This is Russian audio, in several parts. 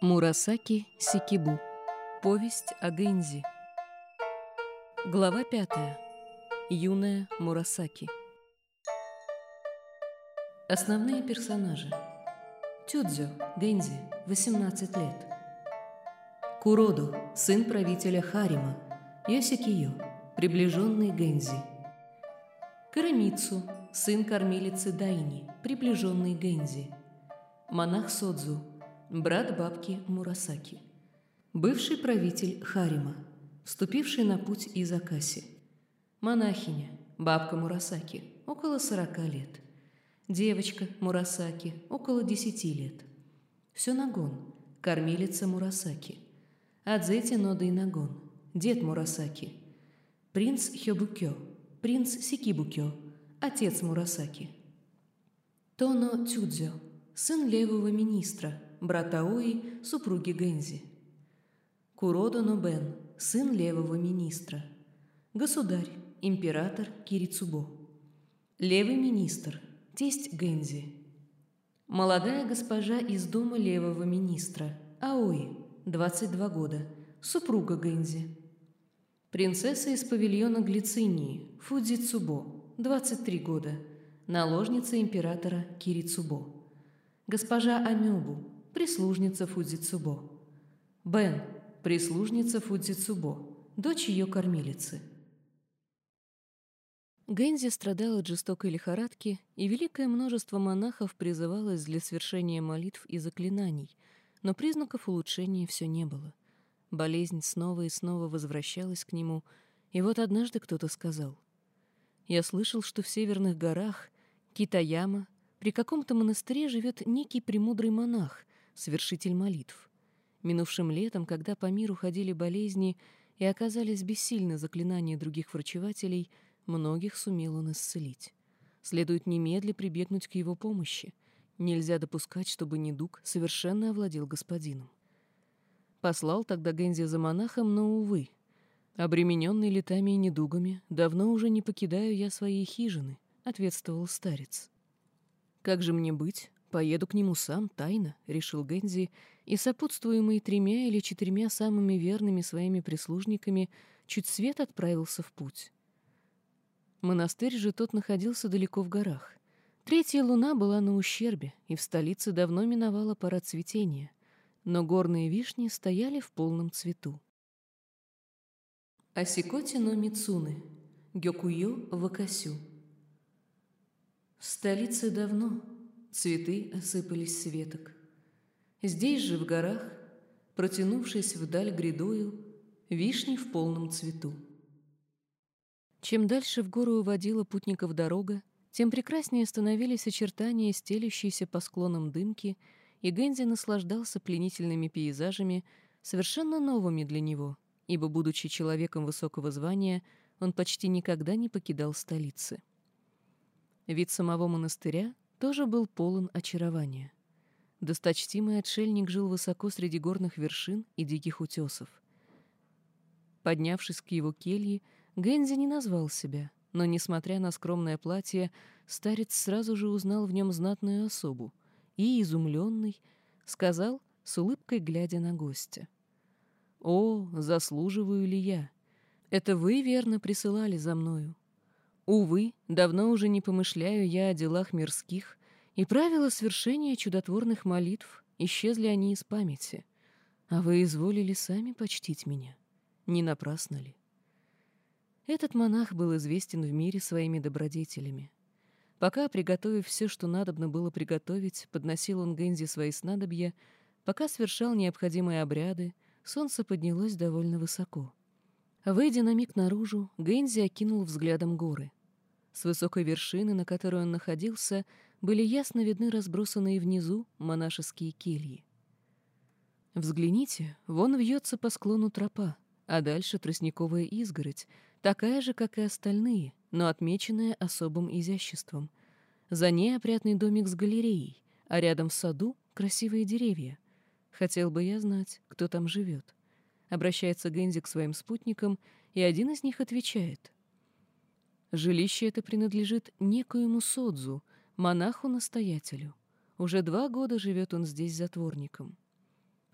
Мурасаки Сикибу. Повесть о Гэнзи. Глава пятая. Юная Мурасаки. Основные персонажи. Тюдзё, Гэнзи, 18 лет. Куродо, сын правителя Харима. Йосикиё, приближенный Гэнзи. Карамицу, сын кормилицы Дайни, приближенный Гэнзи. Монах Содзу, брат бабки Мурасаки. Бывший правитель Харима, вступивший на путь из Акаси. Монахиня, бабка Мурасаки, около 40 лет. Девочка Мурасаки, около 10 лет. Все Нагон, кормилица Мурасаки. Адзети Нода Нагон, дед Мурасаки. Принц Хёбукё, принц Сикибукё, отец Мурасаки. Тоно Тюдзё, сын левого министра, брат Аои, супруги Гэнзи. Куродо Нобен, сын левого министра. Государь, император Кирицубо. Левый министр, тесть Гэнзи. Молодая госпожа из дома левого министра, Аои, 22 года, супруга Гэнзи. Принцесса из павильона Глицинии, Фудзицубо, 23 года, наложница императора Кирицубо. Госпожа Амёбу, прислужница Фудзицубо. Бен, прислужница Фудзицубо, дочь ее кормилицы. Гэнзи страдал от жестокой лихорадки, и великое множество монахов призывалось для свершения молитв и заклинаний, но признаков улучшения все не было. Болезнь снова и снова возвращалась к нему, и вот однажды кто-то сказал. «Я слышал, что в северных горах Китаяма при каком-то монастыре живет некий премудрый монах, совершитель молитв. Минувшим летом, когда по миру ходили болезни и оказались бессильны заклинания других врачевателей, многих сумел он исцелить. Следует немедля прибегнуть к его помощи. Нельзя допускать, чтобы недуг совершенно овладел господином. Послал тогда Гензи за монахом, но, увы, обремененный летами и недугами, давно уже не покидаю я своей хижины, ответствовал старец. Как же мне быть? Поеду к нему сам, тайно, решил Гензи, и, сопутствуемый тремя или четырьмя самыми верными своими прислужниками, чуть свет отправился в путь. Монастырь же тот находился далеко в горах. Третья луна была на ущербе, и в столице давно миновала пора цветения, но горные вишни стояли в полном цвету. Асикоти но Мицуны, Гёкуё Вакасю. В столице давно цветы осыпались с веток. Здесь же, в горах, протянувшись вдаль грядою, вишни в полном цвету. Чем дальше в гору уводила путников дорога, тем прекраснее становились очертания стелющейся по склонам дымки, и Гэнзи наслаждался пленительными пейзажами, совершенно новыми для него, ибо, будучи человеком высокого звания, он почти никогда не покидал столицы. Вид самого монастыря тоже был полон очарования. Досточтимый отшельник жил высоко среди горных вершин и диких утесов. Поднявшись к его келье, Гэнзи не назвал себя, но, несмотря на скромное платье, старец сразу же узнал в нем знатную особу и, изумленный, сказал, с улыбкой глядя на гостя. «О, заслуживаю ли я? Это вы верно присылали за мною. Увы, давно уже не помышляю я о делах мирских, и правила свершения чудотворных молитв исчезли они из памяти. А вы изволили сами почтить меня. Не напрасно ли? Этот монах был известен в мире своими добродетелями. Пока, приготовив все, что надобно было приготовить, подносил он Гензи свои снадобья, пока совершал необходимые обряды, солнце поднялось довольно высоко. Выйдя на миг наружу, Гензи окинул взглядом горы. С высокой вершины, на которой он находился, были ясно видны разбросанные внизу монашеские кельи. Взгляните, вон вьется по склону тропа, а дальше тростниковая изгородь, такая же, как и остальные, но отмеченная особым изяществом. За ней опрятный домик с галереей, а рядом в саду красивые деревья. Хотел бы я знать, кто там живет. Обращается Гензи к своим спутникам, и один из них отвечает — Жилище это принадлежит некоему Содзу, монаху-настоятелю. Уже два года живет он здесь затворником.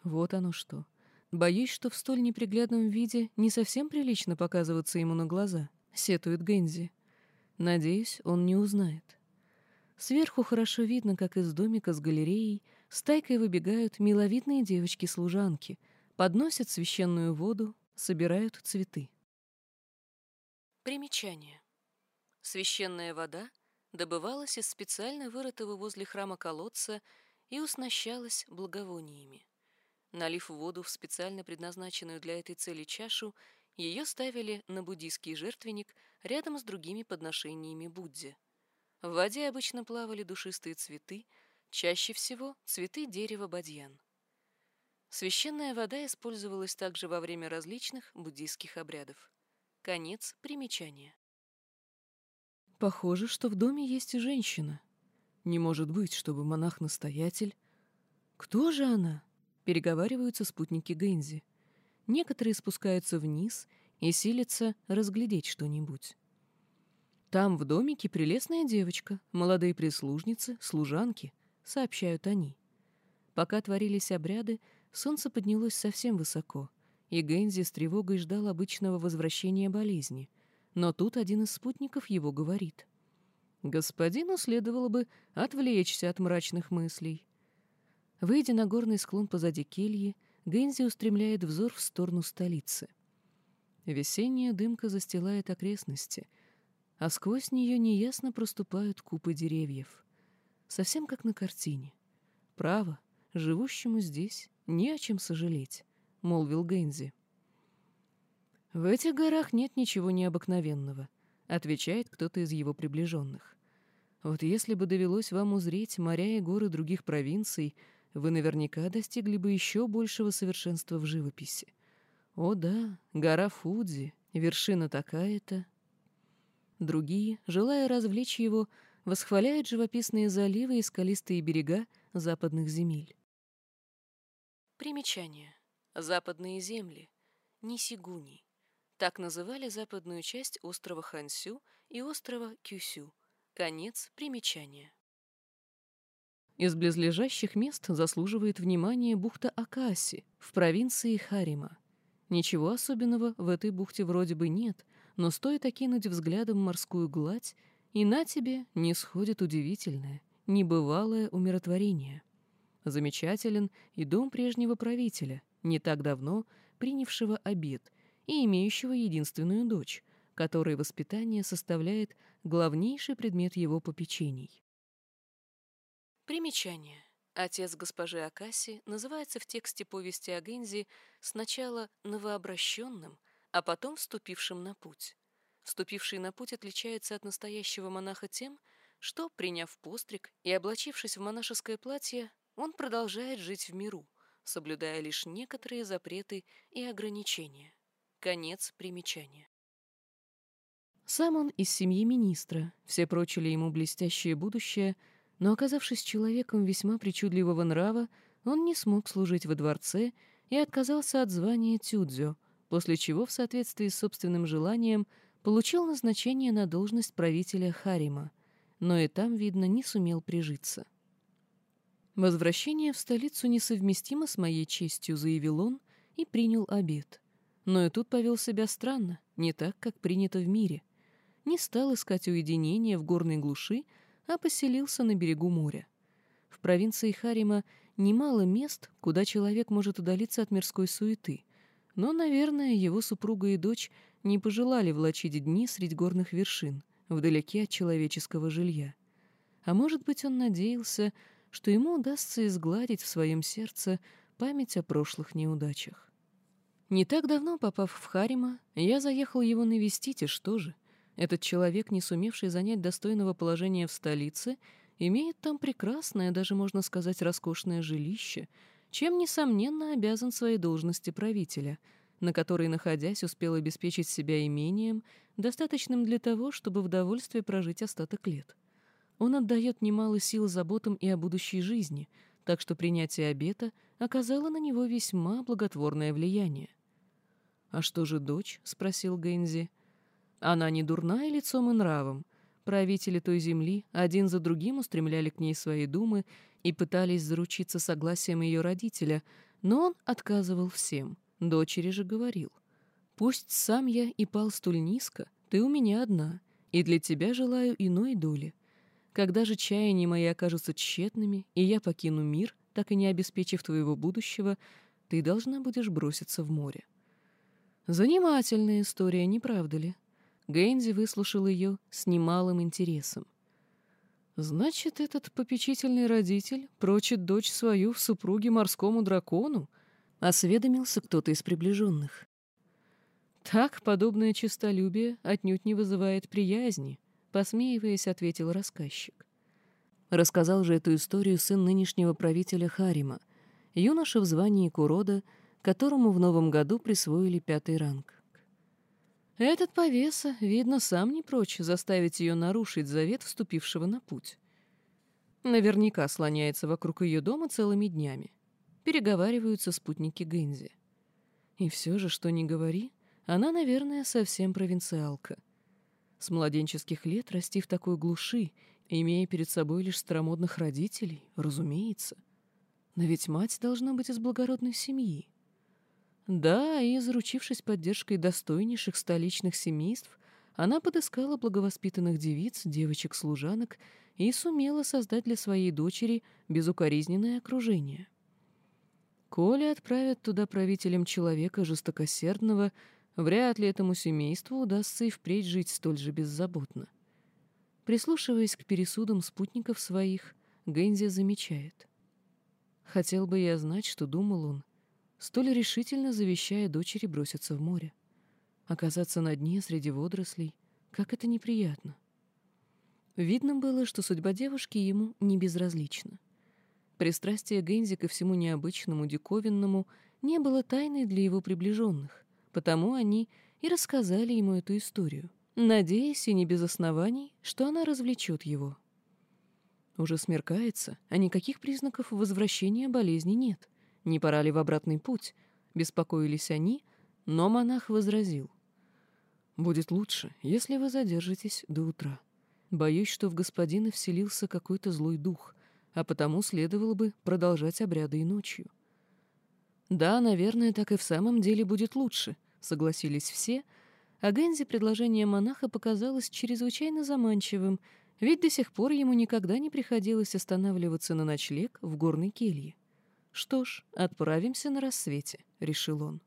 Вот оно что. Боюсь, что в столь неприглядном виде не совсем прилично показываться ему на глаза, сетует Гензи. Надеюсь, он не узнает. Сверху хорошо видно, как из домика с галереей стайкой выбегают миловидные девочки-служанки, подносят священную воду, собирают цветы. Примечание. Священная вода добывалась из специально вырытого возле храма колодца и уснащалась благовониями. Налив воду в специально предназначенную для этой цели чашу, ее ставили на буддийский жертвенник рядом с другими подношениями Будде. В воде обычно плавали душистые цветы, чаще всего цветы дерева бадьян. Священная вода использовалась также во время различных буддийских обрядов. Конец примечания. Похоже, что в доме есть женщина. Не может быть, чтобы монах-настоятель... Кто же она? Переговариваются спутники Гэнзи. Некоторые спускаются вниз и силятся разглядеть что-нибудь. Там в домике прелестная девочка, молодые прислужницы, служанки, сообщают они. Пока творились обряды, солнце поднялось совсем высоко, и Гэнзи с тревогой ждал обычного возвращения болезни. Но тут один из спутников его говорит. Господину следовало бы отвлечься от мрачных мыслей. Выйдя на горный склон позади кельи, Гэнзи устремляет взор в сторону столицы. Весенняя дымка застилает окрестности, а сквозь нее неясно проступают купы деревьев. Совсем как на картине. Право, живущему здесь не о чем сожалеть, — молвил Гэнзи. «В этих горах нет ничего необыкновенного», — отвечает кто-то из его приближенных. «Вот если бы довелось вам узреть моря и горы других провинций, — вы наверняка достигли бы еще большего совершенства в живописи. О да, гора Фудзи, вершина такая-то. Другие, желая развлечь его, восхваляют живописные заливы и скалистые берега западных земель. Примечание. Западные земли. Нисигуни. Так называли западную часть острова Хансю и острова Кюсю. Конец примечания. Из близлежащих мест заслуживает внимания бухта Акаси в провинции Харима. Ничего особенного в этой бухте вроде бы нет, но стоит окинуть взглядом морскую гладь, и на тебе не сходит удивительное, небывалое умиротворение. Замечателен и дом прежнего правителя, не так давно принявшего обед и имеющего единственную дочь, которой воспитание составляет главнейший предмет его попечений. Примечание. Отец госпожи Акаси называется в тексте повести о Гензи сначала новообращенным, а потом вступившим на путь. Вступивший на путь отличается от настоящего монаха тем, что, приняв постриг и облачившись в монашеское платье, он продолжает жить в миру, соблюдая лишь некоторые запреты и ограничения. Конец примечания. Сам он из семьи министра, все прочили ему блестящее будущее — но, оказавшись человеком весьма причудливого нрава, он не смог служить во дворце и отказался от звания тюдзё, после чего, в соответствии с собственным желанием, получил назначение на должность правителя Харима, но и там, видно, не сумел прижиться. «Возвращение в столицу несовместимо с моей честью», — заявил он и принял обед. Но и тут повел себя странно, не так, как принято в мире. Не стал искать уединения в горной глуши, а поселился на берегу моря. В провинции Харима немало мест, куда человек может удалиться от мирской суеты, но, наверное, его супруга и дочь не пожелали влачить дни среди горных вершин, вдалеке от человеческого жилья. А может быть, он надеялся, что ему удастся изгладить в своем сердце память о прошлых неудачах. Не так давно, попав в Харима, я заехал его навестить, и что же? Этот человек, не сумевший занять достойного положения в столице, имеет там прекрасное, даже можно сказать, роскошное жилище, чем, несомненно, обязан своей должности правителя, на которой, находясь, успел обеспечить себя имением, достаточным для того, чтобы в довольстве прожить остаток лет. Он отдает немало сил заботам и о будущей жизни, так что принятие обета оказало на него весьма благотворное влияние. «А что же дочь?» — спросил Гэнзи. — она не дурная лицом и нравом. Правители той земли один за другим устремляли к ней свои думы и пытались заручиться согласием ее родителя, Но он отказывал всем, дочери же говорил. «Пусть сам я и пал столь низко, ты у меня одна, и для тебя желаю иной доли. Когда же чаяния мои окажутся тщетными, и я покину мир, так и не обеспечив твоего будущего, ты должна будешь броситься в море». Занимательная история, не правда ли? Гэнди выслушал ее с немалым интересом. Значит, этот попечительный родитель прочит дочь свою в супруге морскому дракону? Осведомился кто-то из приближенных. Так подобное честолюбие отнюдь не вызывает приязни, посмеиваясь, ответил рассказчик. Рассказал же эту историю сын нынешнего правителя Харима, юноша в звании Курода, которому в новом году присвоили пятый ранг. Этот повеса, видно, сам не прочь заставить ее нарушить завет вступившего на путь. Наверняка слоняется вокруг ее дома целыми днями. Переговариваются спутники Гэнзи. И все же, что ни говори, она, наверное, совсем провинциалка. С младенческих лет расти в такой глуши, имея перед собой лишь старомодных родителей, разумеется. Но ведь мать должна быть из благородной семьи. Да, и, заручившись поддержкой достойнейших столичных семейств, она подыскала благовоспитанных девиц, девочек-служанок и сумела создать для своей дочери безукоризненное окружение. Коли отправят туда правителем человека жестокосердного, вряд ли этому семейству удастся и впредь жить столь же беззаботно. Прислушиваясь к пересудам спутников своих, Гэнзи замечает. «Хотел бы я знать, что думал он, столь решительно завещая дочери броситься в море. Оказаться на дне среди водорослей, как это неприятно. Видно было, что судьба девушки ему не безразлична. Пристрастие Гензи ко всему необычному, диковинному не было тайной для его приближенных, потому они и рассказали ему эту историю, надеясь, и не без оснований, что она развлечет его. Уже смеркается, а никаких признаков возвращения болезни нет. Не пора ли в обратный путь? Беспокоились они, но монах возразил. «Будет лучше, если вы задержитесь до утра. Боюсь, что в господина вселился какой-то злой дух, а потому следовало бы продолжать обряды и ночью». «Да, наверное, так и в самом деле будет лучше», — согласились все, а Гензи предложение монаха показалось чрезвычайно заманчивым, ведь до сих пор ему никогда не приходилось останавливаться на ночлег в горной келье. «Что ж, отправимся на рассвете», — решил он.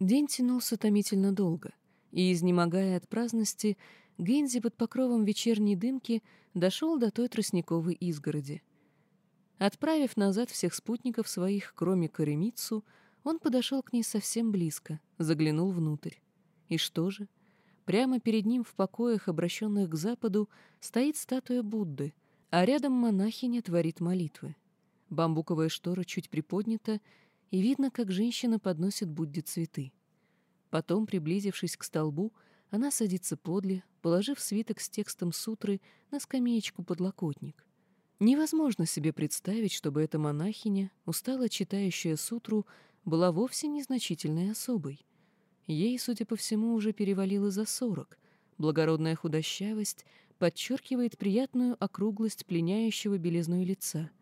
День тянулся томительно долго, и, изнемогая от праздности, Гензи под покровом вечерней дымки дошел до той тростниковой изгороди. Отправив назад всех спутников своих, кроме Коремицу, он подошел к ней совсем близко, заглянул внутрь. И что же? Прямо перед ним в покоях, обращенных к западу, стоит статуя Будды, а рядом монахиня творит молитвы. Бамбуковая штора чуть приподнята, и видно, как женщина подносит Будде цветы. Потом, приблизившись к столбу, она садится подле, положив свиток с текстом сутры на скамеечку-подлокотник. Невозможно себе представить, чтобы эта монахиня, устало читающая сутру, была вовсе незначительной особой. Ей, судя по всему, уже перевалило за сорок. Благородная худощавость подчеркивает приятную округлость пленяющего белизной лица —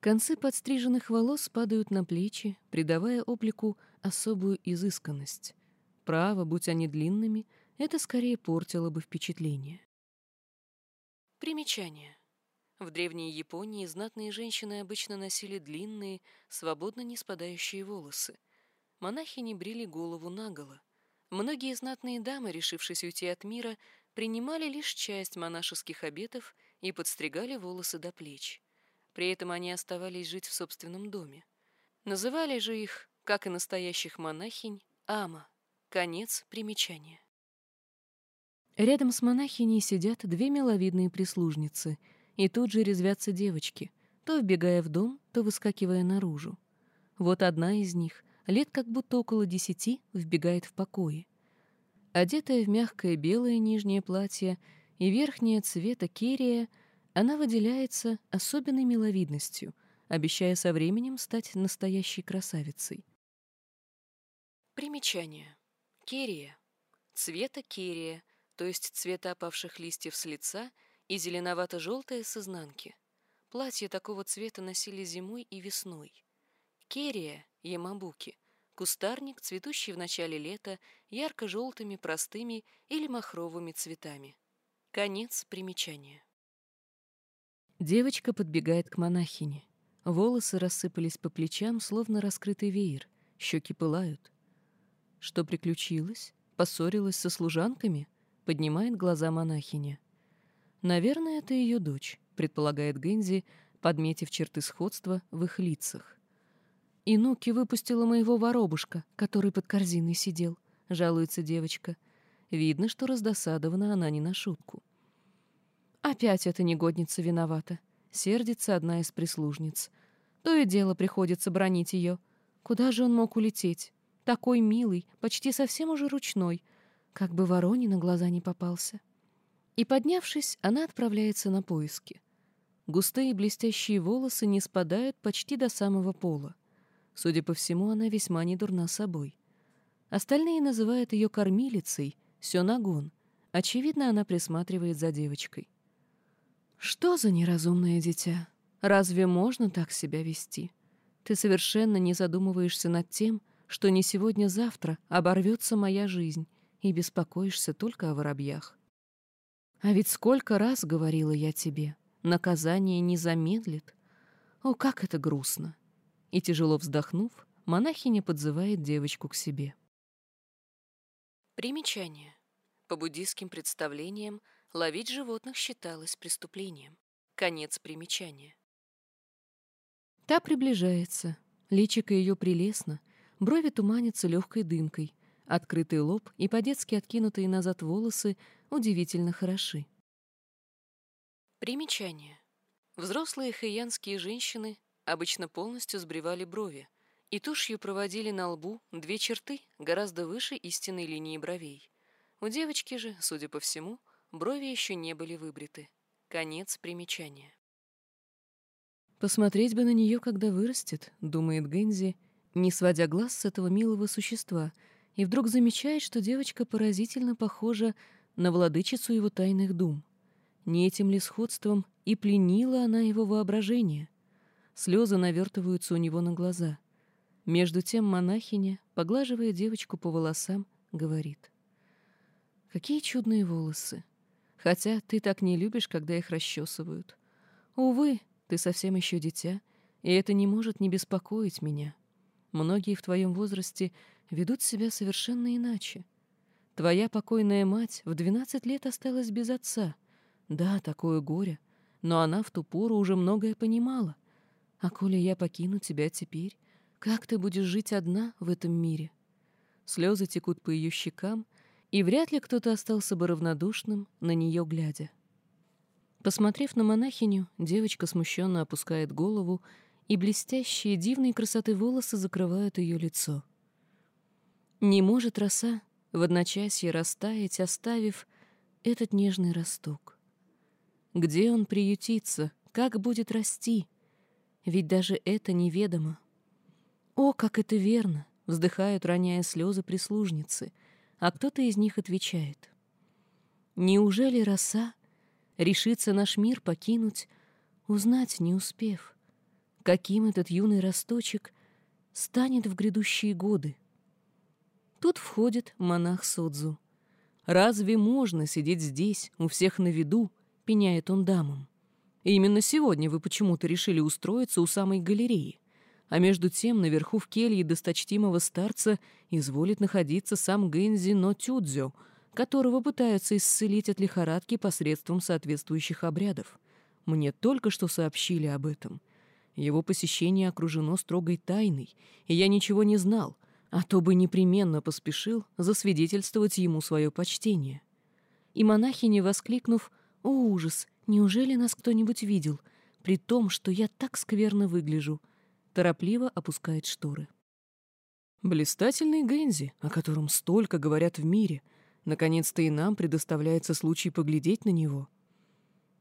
Концы подстриженных волос падают на плечи, придавая облику особую изысканность. Право, будь они длинными, это скорее портило бы впечатление. Примечание. В древней Японии знатные женщины обычно носили длинные, свободно не спадающие волосы. Монахи не брили голову наголо. Многие знатные дамы, решившись уйти от мира, принимали лишь часть монашеских обетов и подстригали волосы до плеч. При этом они оставались жить в собственном доме. Называли же их, как и настоящих монахинь, Ама. Конец примечания. Рядом с монахиней сидят две миловидные прислужницы, и тут же резвятся девочки, то вбегая в дом, то выскакивая наружу. Вот одна из них, лет как будто около десяти, вбегает в покое. Одетая в мягкое белое нижнее платье и верхнее цвета керия — она выделяется особенной миловидностью, обещая со временем стать настоящей красавицей. Примечание. Керия. Цвета керия, то есть цвета опавших листьев с лица и зеленовато-желтое с изнанки. Платья такого цвета носили зимой и весной. Керия, ямабуки, кустарник, цветущий в начале лета ярко-желтыми, простыми или махровыми цветами. Конец примечания. Девочка подбегает к монахине. Волосы рассыпались по плечам, словно раскрытый веер. Щеки пылают. Что приключилось? Поссорилась со служанками? Поднимает глаза монахиня. Наверное, это ее дочь, предполагает Гензи, подметив черты сходства в их лицах. «Инуки выпустила моего воробушка, который под корзиной сидел», — жалуется девочка. Видно, что раздосадована она не на шутку. «Опять эта негодница виновата», — сердится одна из прислужниц. То и дело приходится бронить ее. Куда же он мог улететь? Такой милый, почти совсем уже ручной, как бы вороне на глаза не попался. И, поднявшись, она отправляется на поиски. Густые блестящие волосы не спадают почти до самого пола. Судя по всему, она весьма недурна собой. Остальные называют ее кормилицей, сёнагон. Очевидно, она присматривает за девочкой. Что за неразумное дитя? Разве можно так себя вести? Ты совершенно не задумываешься над тем, что не сегодня-завтра оборвется моя жизнь, и беспокоишься только о воробьях. А ведь сколько раз говорила я тебе, наказание не замедлит. О, как это грустно! И, тяжело вздохнув, монахиня подзывает девочку к себе. Примечание. По буддийским представлениям ловить животных считалось преступлением. Конец примечания. Та приближается. Личико ее прелестно, брови туманятся легкой дымкой, открытый лоб и по-детски откинутые назад волосы удивительно хороши. Примечание. Взрослые хэйянские женщины обычно полностью сбривали брови и тушью проводили на лбу две черты гораздо выше истинной линии бровей. У девочки же, судя по всему, брови еще не были выбриты. Конец примечания. «Посмотреть бы на нее, когда вырастет», — думает Гензи, не сводя глаз с этого милого существа, и вдруг замечает, что девочка поразительно похожа на владычицу его тайных дум. Не этим ли сходством и пленила она его воображение — Слезы навертываются у него на глаза. Между тем монахиня, поглаживая девочку по волосам, говорит. «Какие чудные волосы! Хотя ты так не любишь, когда их расчесывают. Увы, ты совсем еще дитя, и это не может не беспокоить меня. Многие в твоем возрасте ведут себя совершенно иначе. Твоя покойная мать в двенадцать лет осталась без отца. Да, такое горе, но она в ту пору уже многое понимала — а коли я покину тебя теперь, как ты будешь жить одна в этом мире? Слезы текут по ее щекам, и вряд ли кто-то остался бы равнодушным, на нее глядя. Посмотрев на монахиню, девочка смущенно опускает голову, и блестящие дивные красоты волосы закрывают ее лицо. Не может роса в одночасье растаять, оставив этот нежный росток. Где он приютится, как будет расти — ведь даже это неведомо. О, как это верно! Вздыхают, роняя слезы прислужницы, а кто-то из них отвечает. Неужели роса решится наш мир покинуть, узнать не успев, каким этот юный росточек станет в грядущие годы? Тут входит монах Содзу. «Разве можно сидеть здесь, у всех на виду?» — пеняет он дамам. И именно сегодня вы почему-то решили устроиться у самой галереи. А между тем наверху в келье досточтимого старца изволит находиться сам Гэнзи Но Тюдзё, которого пытаются исцелить от лихорадки посредством соответствующих обрядов. Мне только что сообщили об этом. Его посещение окружено строгой тайной, и я ничего не знал, а то бы непременно поспешил засвидетельствовать ему свое почтение. И монахиня, воскликнув «О, ужас! Неужели нас кто-нибудь видел, при том, что я так скверно выгляжу? Торопливо опускает шторы. Блистательный Гензи, о котором столько говорят в мире, наконец-то и нам предоставляется случай поглядеть на него.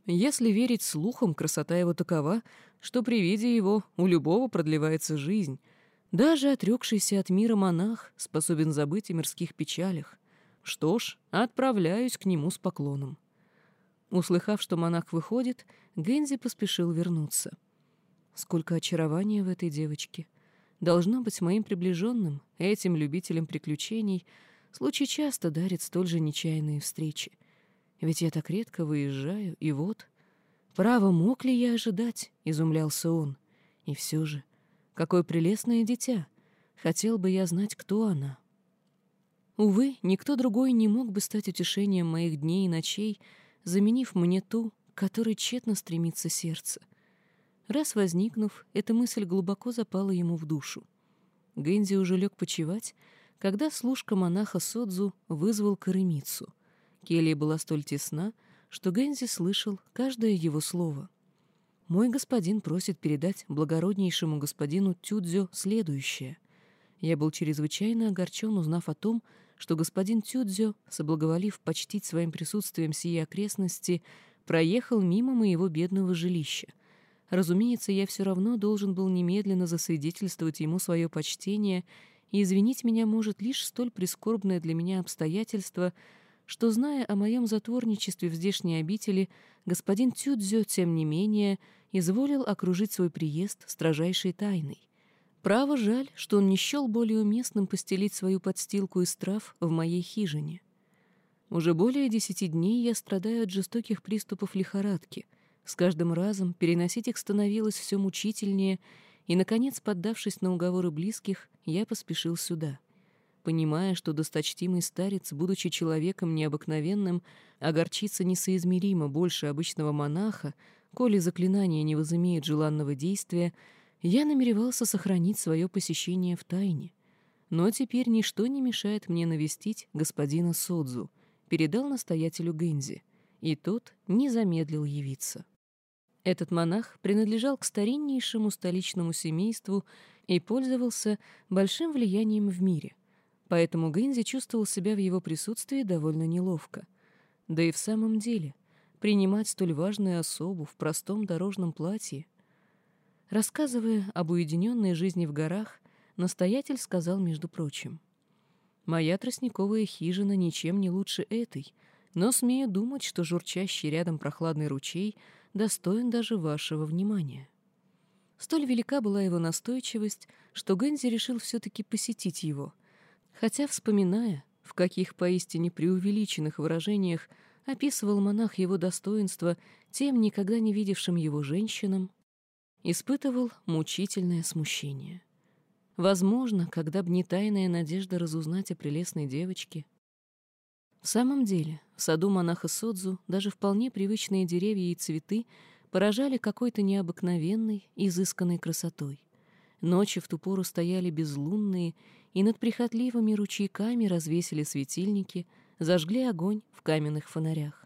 Если верить слухам, красота его такова, что при виде его у любого продлевается жизнь. Даже отрекшийся от мира монах способен забыть о мирских печалях. Что ж, отправляюсь к нему с поклоном. Услыхав, что монах выходит, Гензи поспешил вернуться. Сколько очарования в этой девочке. Должно быть, моим приближенным, этим любителям приключений, случай часто дарит столь же нечаянные встречи. Ведь я так редко выезжаю, и вот... Право, мог ли я ожидать? — изумлялся он. И все же, какое прелестное дитя! Хотел бы я знать, кто она. Увы, никто другой не мог бы стать утешением моих дней и ночей, заменив мне ту, которой тщетно стремится сердце. Раз возникнув, эта мысль глубоко запала ему в душу. Гэнзи уже лег почевать, когда служка монаха Содзу вызвал Каремицу. Келья была столь тесна, что Гэнзи слышал каждое его слово. «Мой господин просит передать благороднейшему господину Тюдзё следующее. Я был чрезвычайно огорчен, узнав о том, что господин Тюдзё, соблаговолив почтить своим присутствием сие окрестности, проехал мимо моего бедного жилища. Разумеется, я все равно должен был немедленно засвидетельствовать ему свое почтение, и извинить меня может лишь столь прискорбное для меня обстоятельство, что, зная о моем затворничестве в здешней обители, господин Тюдзё, тем не менее, изволил окружить свой приезд строжайшей тайной. Право жаль, что он не счел более уместным постелить свою подстилку из трав в моей хижине. Уже более десяти дней я страдаю от жестоких приступов лихорадки. С каждым разом переносить их становилось все мучительнее, и, наконец, поддавшись на уговоры близких, я поспешил сюда. Понимая, что досточтимый старец, будучи человеком необыкновенным, огорчится несоизмеримо больше обычного монаха, коли заклинание не возымеет желанного действия, я намеревался сохранить свое посещение в тайне. Но теперь ничто не мешает мне навестить господина Содзу, передал настоятелю Гэнзи, и тот не замедлил явиться. Этот монах принадлежал к стариннейшему столичному семейству и пользовался большим влиянием в мире, поэтому Гэнзи чувствовал себя в его присутствии довольно неловко. Да и в самом деле, принимать столь важную особу в простом дорожном платье — Рассказывая об уединенной жизни в горах, настоятель сказал, между прочим, «Моя тростниковая хижина ничем не лучше этой, но смею думать, что журчащий рядом прохладный ручей достоин даже вашего внимания». Столь велика была его настойчивость, что Гэнзи решил все-таки посетить его, хотя, вспоминая, в каких поистине преувеличенных выражениях описывал монах его достоинство тем никогда не видевшим его женщинам, испытывал мучительное смущение. Возможно, когда б не тайная надежда разузнать о прелестной девочке. В самом деле, в саду монаха Содзу даже вполне привычные деревья и цветы поражали какой-то необыкновенной, изысканной красотой. Ночи в ту пору стояли безлунные, и над прихотливыми ручейками развесили светильники, зажгли огонь в каменных фонарях.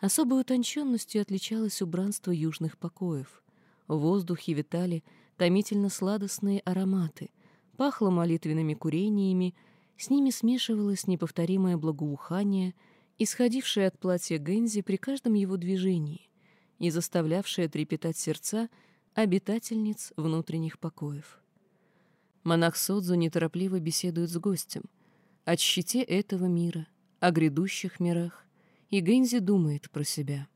Особой утонченностью отличалось убранство южных покоев. В воздухе витали томительно-сладостные ароматы, пахло молитвенными курениями, с ними смешивалось неповторимое благоухание, исходившее от платья Гензи при каждом его движении и заставлявшее трепетать сердца обитательниц внутренних покоев. Монах Содзу неторопливо беседует с гостем о щите этого мира, о грядущих мирах, и Гензи думает про себя.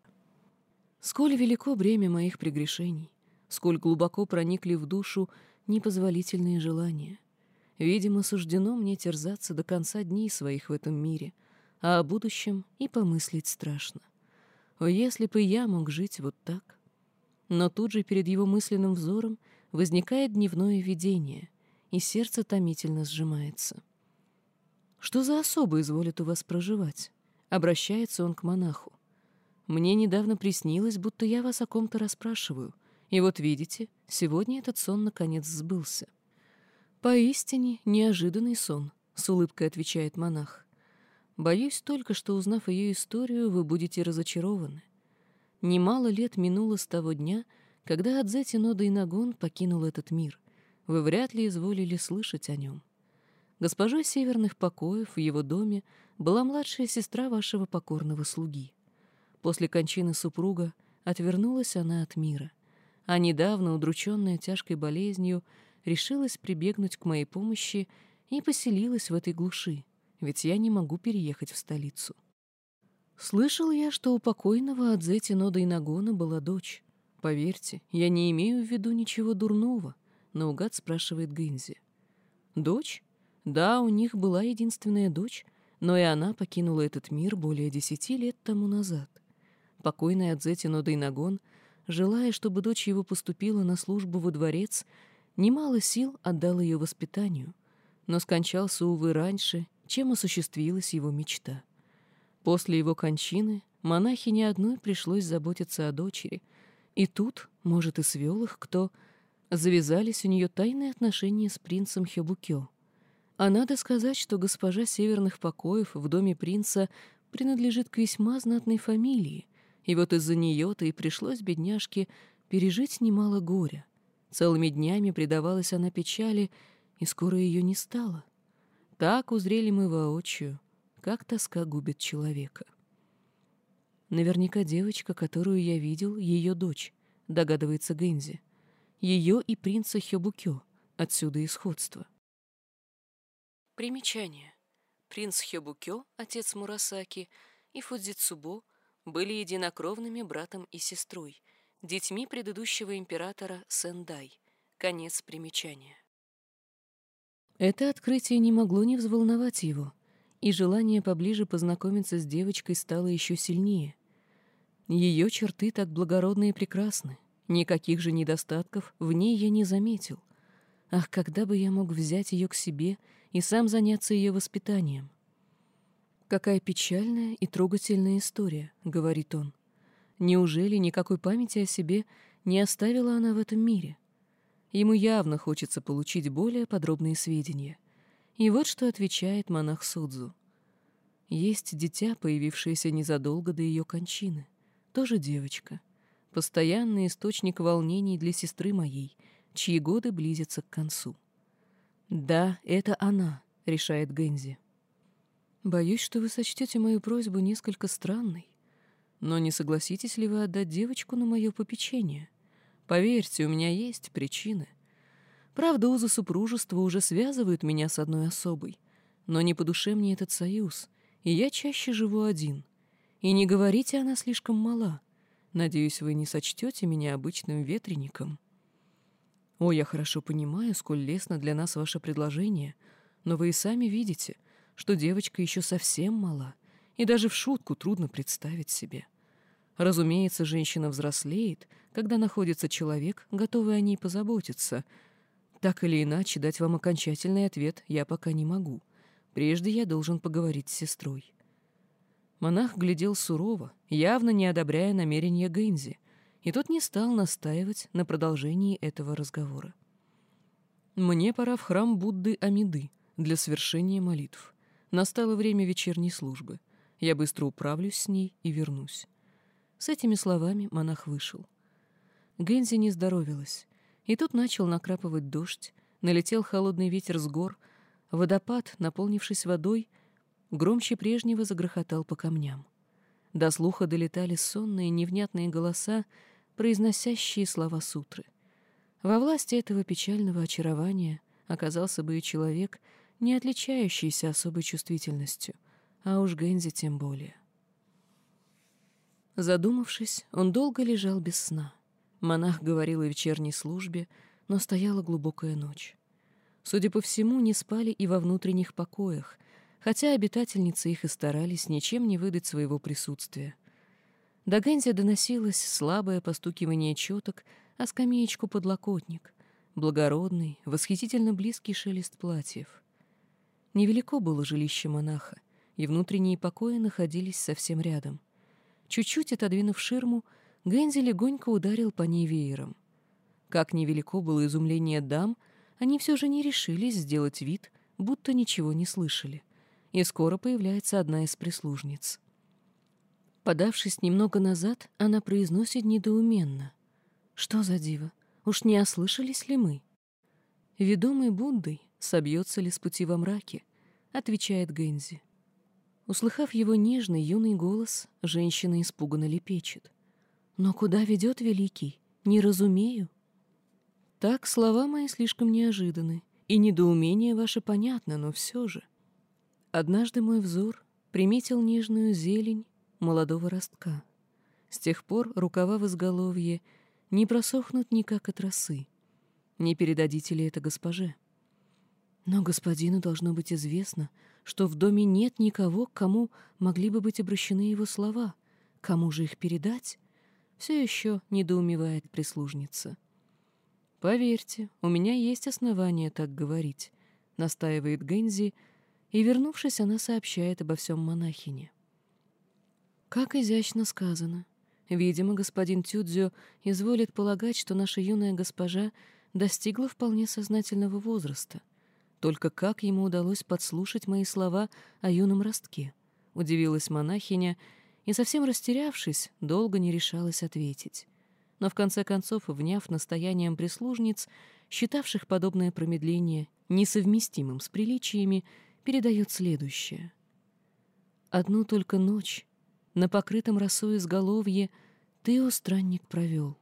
Сколь велико бремя моих прегрешений, сколь глубоко проникли в душу непозволительные желания. Видимо, суждено мне терзаться до конца дней своих в этом мире, а о будущем и помыслить страшно. О, если бы я мог жить вот так! Но тут же перед его мысленным взором возникает дневное видение, и сердце томительно сжимается. «Что за особо изволит у вас проживать?» — обращается он к монаху. «Мне недавно приснилось, будто я вас о ком-то расспрашиваю — и вот видите, сегодня этот сон наконец сбылся. Поистине неожиданный сон, с улыбкой отвечает монах. Боюсь только, что, узнав ее историю, вы будете разочарованы. Немало лет минуло с того дня, когда Адзети Нода Инагон покинул этот мир. Вы вряд ли изволили слышать о нем. Госпожой северных покоев в его доме была младшая сестра вашего покорного слуги. После кончины супруга отвернулась она от мира а недавно, удрученная тяжкой болезнью, решилась прибегнуть к моей помощи и поселилась в этой глуши, ведь я не могу переехать в столицу. Слышал я, что у покойного Адзети Нода Инагона была дочь. Поверьте, я не имею в виду ничего дурного, — наугад спрашивает Гэнзи. «Дочь? Да, у них была единственная дочь, но и она покинула этот мир более десяти лет тому назад. Покойный Адзетино Дайнагон, желая, чтобы дочь его поступила на службу во дворец, немало сил отдал ее воспитанию, но скончался, увы, раньше, чем осуществилась его мечта. После его кончины монахине одной пришлось заботиться о дочери, и тут, может, и свел их кто, завязались у нее тайные отношения с принцем Хёбукё. А надо сказать, что госпожа северных покоев в доме принца принадлежит к весьма знатной фамилии, и вот из-за нее-то и пришлось бедняжке пережить немало горя. Целыми днями предавалась она печали, и скоро ее не стало. Так узрели мы воочию, как тоска губит человека. Наверняка девочка, которую я видел, ее дочь, догадывается Гэнзи. Ее и принца Хёбукё, отсюда исходство. Примечание. Принц Хёбукё, отец Мурасаки, и Фудзицубо были единокровными братом и сестрой, детьми предыдущего императора Сендай. Конец примечания. Это открытие не могло не взволновать его, и желание поближе познакомиться с девочкой стало еще сильнее. Ее черты так благородны и прекрасны, никаких же недостатков в ней я не заметил. Ах, когда бы я мог взять ее к себе и сам заняться ее воспитанием. «Какая печальная и трогательная история», — говорит он. «Неужели никакой памяти о себе не оставила она в этом мире?» Ему явно хочется получить более подробные сведения. И вот что отвечает монах Судзу. Есть дитя, появившееся незадолго до ее кончины. Тоже девочка. Постоянный источник волнений для сестры моей, чьи годы близятся к концу. «Да, это она», — решает Гензи. «Боюсь, что вы сочтете мою просьбу несколько странной. Но не согласитесь ли вы отдать девочку на мое попечение? Поверьте, у меня есть причины. Правда, узы супружества уже связывают меня с одной особой, но не по душе мне этот союз, и я чаще живу один. И не говорите, она слишком мала. Надеюсь, вы не сочтете меня обычным ветреником». О, я хорошо понимаю, сколь лестно для нас ваше предложение, но вы и сами видите, что девочка еще совсем мала, и даже в шутку трудно представить себе. Разумеется, женщина взрослеет, когда находится человек, готовый о ней позаботиться. Так или иначе, дать вам окончательный ответ я пока не могу. Прежде я должен поговорить с сестрой. Монах глядел сурово, явно не одобряя намерения Гэнзи — и тот не стал настаивать на продолжении этого разговора. «Мне пора в храм Будды Амиды для свершения молитв. Настало время вечерней службы. Я быстро управлюсь с ней и вернусь». С этими словами монах вышел. Гензи не здоровилась, и тут начал накрапывать дождь, налетел холодный ветер с гор, водопад, наполнившись водой, громче прежнего загрохотал по камням. До слуха долетали сонные невнятные голоса, произносящие слова сутры. Во власти этого печального очарования оказался бы и человек, не отличающийся особой чувствительностью, а уж Гензи тем более. Задумавшись, он долго лежал без сна. Монах говорил о вечерней службе, но стояла глубокая ночь. Судя по всему, не спали и во внутренних покоях, хотя обитательницы их и старались ничем не выдать своего присутствия. До Гэнзи доносилось слабое постукивание четок о скамеечку подлокотник, благородный, восхитительно близкий шелест платьев. Невелико было жилище монаха, и внутренние покои находились совсем рядом. Чуть-чуть отодвинув ширму, Гэнзи легонько ударил по ней веером. Как невелико было изумление дам, они все же не решились сделать вид, будто ничего не слышали. И скоро появляется одна из прислужниц. Подавшись немного назад, она произносит недоуменно. «Что за диво? Уж не ослышались ли мы?» «Ведомый Буддой, собьется ли с пути во мраке?» — отвечает Гэнзи. Услыхав его нежный юный голос, женщина испуганно лепечет. «Но куда ведет Великий? Не разумею». Так слова мои слишком неожиданны, и недоумение ваше понятно, но все же. Однажды мой взор приметил нежную зелень молодого ростка. С тех пор рукава в изголовье не просохнут никак от росы. Не передадите ли это госпоже? Но господину должно быть известно, что в доме нет никого, к кому могли бы быть обращены его слова. Кому же их передать? Все еще недоумевает прислужница. «Поверьте, у меня есть основания так говорить», — настаивает Гензи, и, вернувшись, она сообщает обо всем монахине. Как изящно сказано. Видимо, господин Тюдзю изволит полагать, что наша юная госпожа достигла вполне сознательного возраста. Только как ему удалось подслушать мои слова о юном ростке? Удивилась монахиня и, совсем растерявшись, долго не решалась ответить. Но в конце концов, вняв настоянием прислужниц, считавших подобное промедление несовместимым с приличиями, передает следующее. «Одну только ночь на покрытом росой изголовье ты, о странник, провел.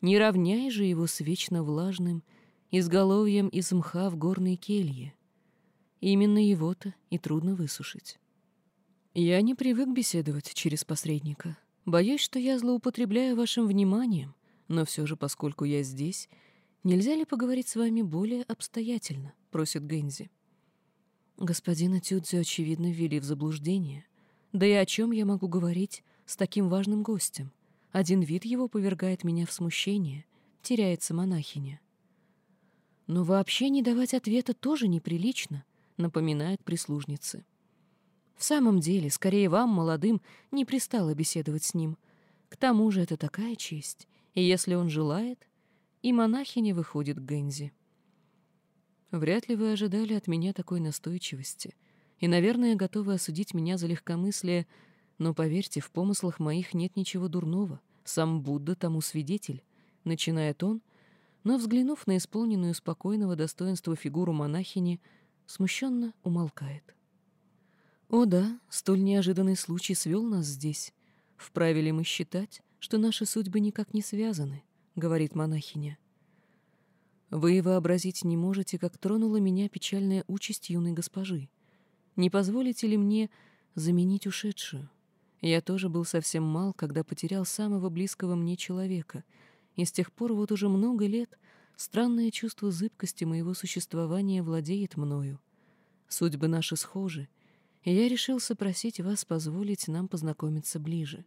Не равняй же его с вечно влажным изголовьем из мха в горной келье. Именно его-то и трудно высушить. Я не привык беседовать через посредника. Боюсь, что я злоупотребляю вашим вниманием, но все же, поскольку я здесь, нельзя ли поговорить с вами более обстоятельно?» — просит Гензи. Господина Тюдзю, очевидно, ввели в заблуждение. Да и о чем я могу говорить с таким важным гостем? Один вид его повергает меня в смущение, теряется монахиня. Но вообще не давать ответа тоже неприлично, напоминает прислужницы. В самом деле, скорее вам, молодым, не пристало беседовать с ним. К тому же это такая честь, и если он желает, и монахиня выходит к Гензи. Вряд ли вы ожидали от меня такой настойчивости, и, наверное, готовы осудить меня за легкомыслие, но, поверьте, в помыслах моих нет ничего дурного, сам Будда тому свидетель, начинает он, но, взглянув на исполненную спокойного достоинства фигуру монахини, смущенно умолкает. О да, столь неожиданный случай свел нас здесь. Вправе ли мы считать, что наши судьбы никак не связаны, говорит монахиня. Вы вообразить не можете, как тронула меня печальная участь юной госпожи. Не позволите ли мне заменить ушедшую? Я тоже был совсем мал, когда потерял самого близкого мне человека, и с тех пор вот уже много лет странное чувство зыбкости моего существования владеет мною. Судьбы наши схожи, и я решился просить вас позволить нам познакомиться ближе.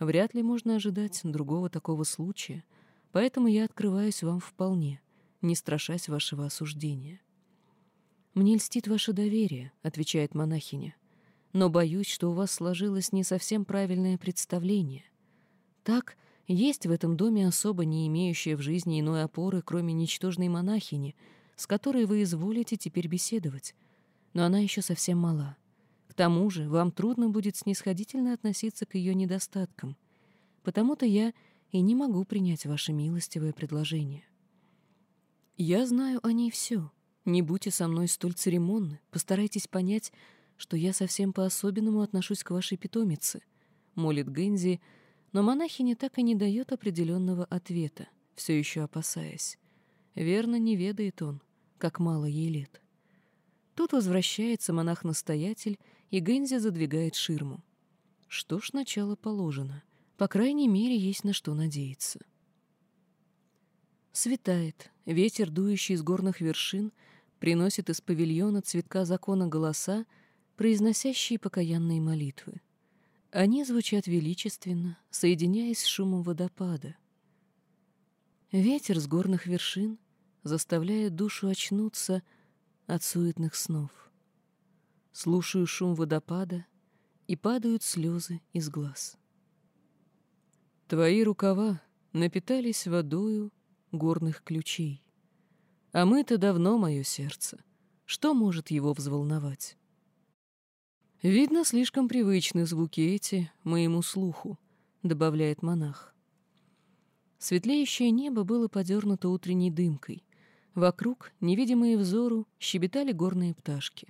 Вряд ли можно ожидать другого такого случая, поэтому я открываюсь вам вполне — не страшась вашего осуждения. «Мне льстит ваше доверие», — отвечает монахиня, «но боюсь, что у вас сложилось не совсем правильное представление. Так, есть в этом доме особо не имеющая в жизни иной опоры, кроме ничтожной монахини, с которой вы изволите теперь беседовать, но она еще совсем мала. К тому же вам трудно будет снисходительно относиться к ее недостаткам, потому-то я и не могу принять ваше милостивое предложение». Я знаю о ней все. Не будьте со мной столь церемонны. Постарайтесь понять, что я совсем по-особенному отношусь к вашей питомице», — молит Гэнзи, но монахиня так и не дает определенного ответа, все еще опасаясь. Верно, не ведает он, как мало ей лет. Тут возвращается монах-настоятель, и Гэнзи задвигает ширму. Что ж, начало положено. По крайней мере, есть на что надеяться. Светает, ветер, дующий из горных вершин, приносит из павильона цветка закона голоса, произносящие покаянные молитвы. Они звучат величественно, соединяясь с шумом водопада. Ветер с горных вершин заставляет душу очнуться от суетных снов. Слушаю шум водопада, и падают слезы из глаз. Твои рукава напитались водою горных ключей. А мы-то давно мое сердце. Что может его взволновать? Видно, слишком привычны звуки эти моему слуху, добавляет монах. Светлеющее небо было подернуто утренней дымкой. Вокруг, невидимые взору, щебетали горные пташки.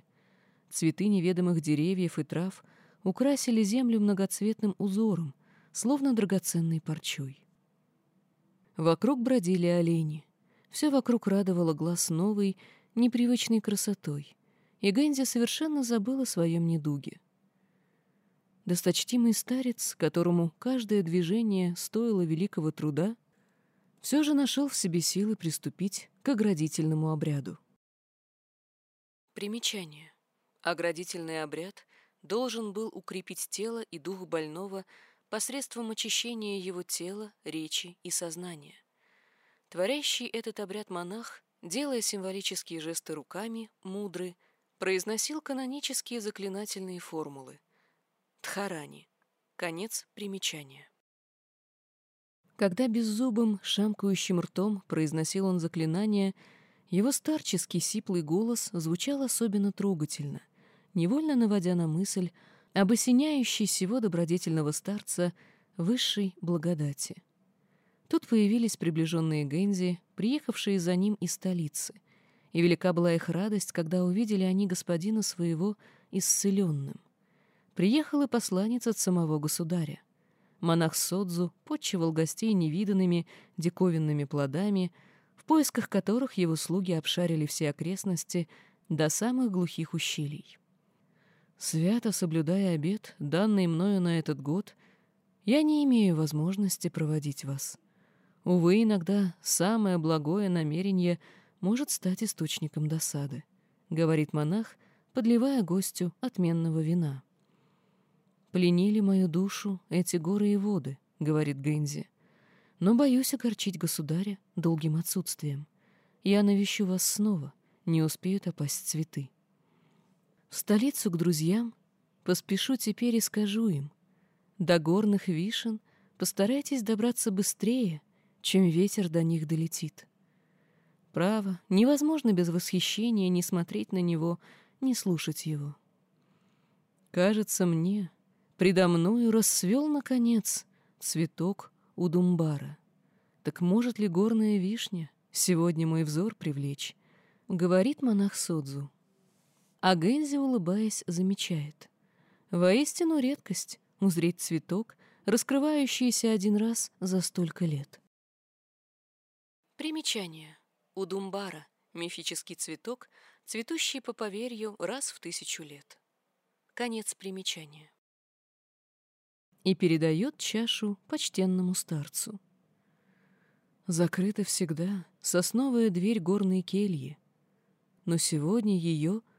Цветы неведомых деревьев и трав украсили землю многоцветным узором, словно драгоценной парчой. Вокруг бродили олени. Все вокруг радовало глаз новой, непривычной красотой, и Гэнзи совершенно забыл о своем недуге. Досточтимый старец, которому каждое движение стоило великого труда, все же нашел в себе силы приступить к оградительному обряду. Примечание. Оградительный обряд должен был укрепить тело и дух больного посредством очищения его тела, речи и сознания. Творящий этот обряд монах, делая символические жесты руками, мудрый, произносил канонические заклинательные формулы. Тхарани. Конец примечания. Когда беззубым, шамкающим ртом произносил он заклинание, его старческий сиплый голос звучал особенно трогательно, невольно наводя на мысль об осеняющей всего добродетельного старца высшей благодати. Тут появились приближенные Гензи, приехавшие за ним из столицы, и велика была их радость, когда увидели они господина своего исцеленным. Приехал и посланец от самого государя. Монах Содзу подчевал гостей невиданными диковинными плодами, в поисках которых его слуги обшарили все окрестности до самых глухих ущелий. Свято соблюдая обет, данный мною на этот год, я не имею возможности проводить вас. Увы, иногда самое благое намерение может стать источником досады, — говорит монах, подливая гостю отменного вина. «Пленили мою душу эти горы и воды», — говорит Гэнзи. «Но боюсь огорчить государя долгим отсутствием. Я навещу вас снова, не успеют опасть цветы». В столицу к друзьям поспешу теперь и скажу им. До горных вишен постарайтесь добраться быстрее, чем ветер до них долетит. Право, невозможно без восхищения не смотреть на него, не слушать его. Кажется мне, предо мною расцвел, наконец, цветок удумбара. Так может ли горная вишня сегодня мой взор привлечь? Говорит монах Содзу. А Гэнзи, улыбаясь, замечает. Воистину редкость узреть цветок, раскрывающийся один раз за столько лет. Примечание. Удумбара — мифический цветок, цветущий по поверью раз в тысячу лет. Конец примечания. И передает чашу почтенному старцу. Закрыта всегда сосновая дверь горной кельи, но сегодня ее —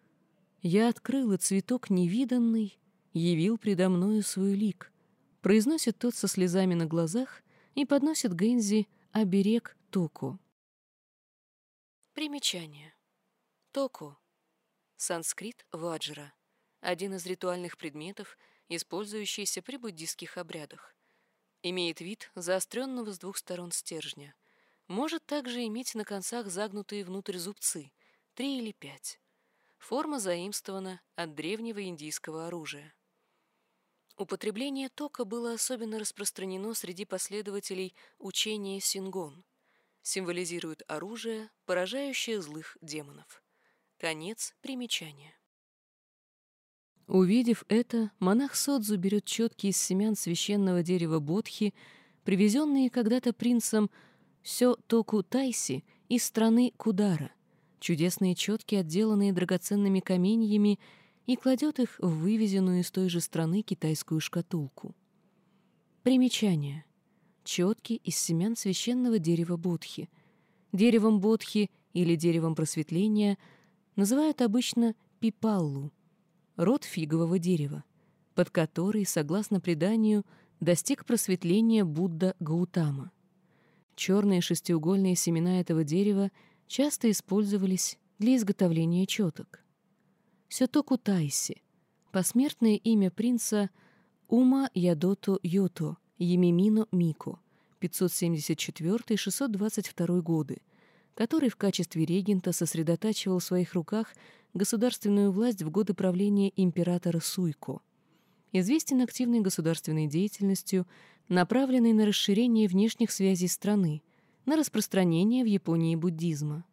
я открыл, и цветок невиданный явил предо мною свой лик. Произносит тот со слезами на глазах и подносит Гэнзи оберег Току. Примечание. Току. Санскрит ваджра. Один из ритуальных предметов, использующийся при буддийских обрядах. Имеет вид заостренного с двух сторон стержня. Может также иметь на концах загнутые внутрь зубцы, три или пять. Форма заимствована от древнего индийского оружия. Употребление тока было особенно распространено среди последователей учения Сингон. Символизирует оружие, поражающее злых демонов. Конец примечания. Увидев это, монах Содзу берет четки из семян священного дерева Бодхи, привезенные когда-то принцем Сё Току Тайси из страны Кудара, чудесные четки, отделанные драгоценными каменьями, и кладет их в вывезенную из той же страны китайскую шкатулку. Примечание. Четки из семян священного дерева Бодхи. Деревом Бодхи или деревом просветления называют обычно пипаллу, род фигового дерева, под который, согласно преданию, достиг просветления Будда Гаутама. Черные шестиугольные семена этого дерева — часто использовались для изготовления четок. Сётоку Тайси, посмертное имя принца Ума Ядото Йото Ямимино Мико, 574-622 годы, который в качестве регента сосредотачивал в своих руках государственную власть в годы правления императора Суйко. Известен активной государственной деятельностью, направленной на расширение внешних связей страны, на распространение в Японии буддизма.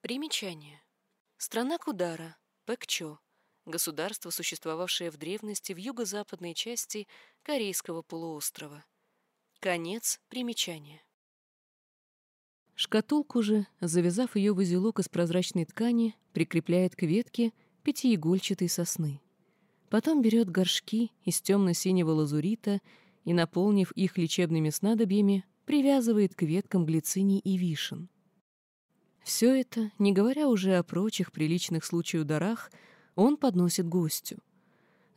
Примечание. Страна Кудара, Пэкчо, государство, существовавшее в древности в юго-западной части Корейского полуострова. Конец примечания. Шкатулку же, завязав ее в узелок из прозрачной ткани, прикрепляет к ветке пятиигольчатой сосны. Потом берет горшки из темно-синего лазурита и, наполнив их лечебными снадобьями, привязывает к веткам глициний и вишен. Все это, не говоря уже о прочих приличных случаю дарах, он подносит гостю.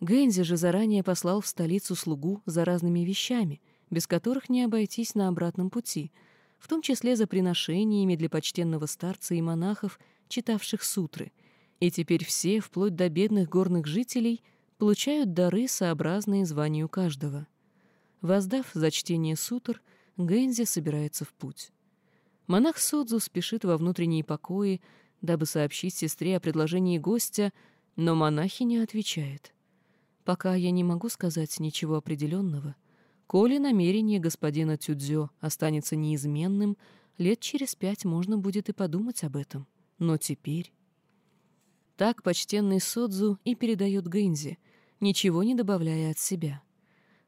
Гэнзи же заранее послал в столицу слугу за разными вещами, без которых не обойтись на обратном пути, в том числе за приношениями для почтенного старца и монахов, читавших сутры. И теперь все, вплоть до бедных горных жителей, получают дары, сообразные званию каждого. Воздав за чтение сутр, Гэнзи собирается в путь. Монах Содзу спешит во внутренние покои, дабы сообщить сестре о предложении гостя, но монахиня отвечает. «Пока я не могу сказать ничего определенного. Коли намерение господина Тюдзё останется неизменным, лет через пять можно будет и подумать об этом. Но теперь...» Так почтенный Содзу и передает Гэнзи, ничего не добавляя от себя.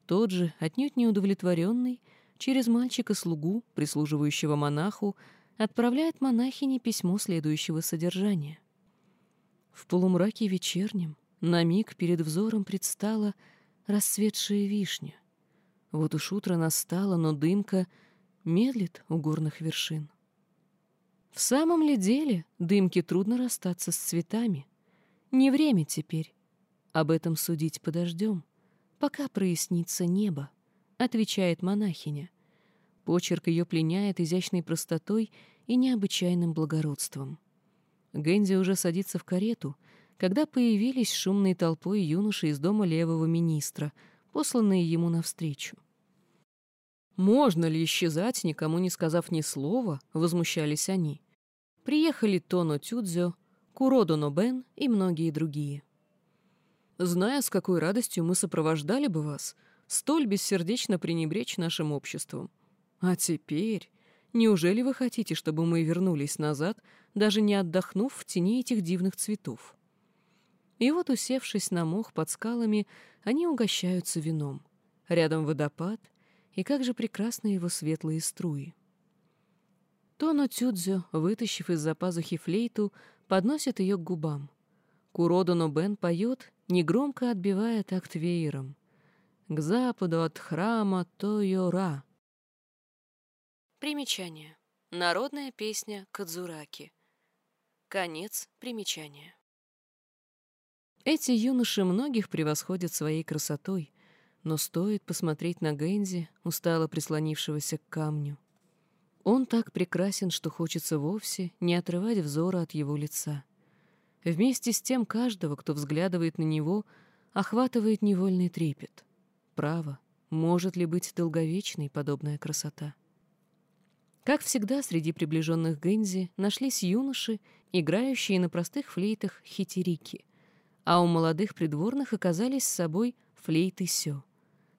Тот же, отнюдь неудовлетворенный, через мальчика-слугу, прислуживающего монаху, отправляет монахине письмо следующего содержания. В полумраке вечернем на миг перед взором предстала расцветшая вишня. Вот уж утро настало, но дымка медлит у горных вершин. В самом ли деле дымке трудно расстаться с цветами? Не время теперь. Об этом судить подождем, пока прояснится небо отвечает монахиня. Почерк ее пленяет изящной простотой и необычайным благородством. Гэнди уже садится в карету, когда появились шумной толпой юноши из дома левого министра, посланные ему навстречу. «Можно ли исчезать, никому не сказав ни слова?» — возмущались они. Приехали Тоно Тюдзё, Куродо Нобен и многие другие. «Зная, с какой радостью мы сопровождали бы вас, столь бессердечно пренебречь нашим обществом. А теперь... Неужели вы хотите, чтобы мы вернулись назад, даже не отдохнув в тени этих дивных цветов? И вот, усевшись на мох под скалами, они угощаются вином. Рядом водопад, и как же прекрасны его светлые струи. Тоно Тюдзё, вытащив из-за пазухи флейту, подносит ее к губам. Куродоно Бен поет, негромко отбивая такт веером к западу от храма Тойора. Примечание. Народная песня Кадзураки. Конец примечания. Эти юноши многих превосходят своей красотой, но стоит посмотреть на Гэнзи, устало прислонившегося к камню. Он так прекрасен, что хочется вовсе не отрывать взора от его лица. Вместе с тем каждого, кто взглядывает на него, охватывает невольный трепет — Право, может ли быть долговечной подобная красота? Как всегда, среди приближенных Гэнзи нашлись юноши, играющие на простых флейтах хитерики, а у молодых придворных оказались с собой флейты сё.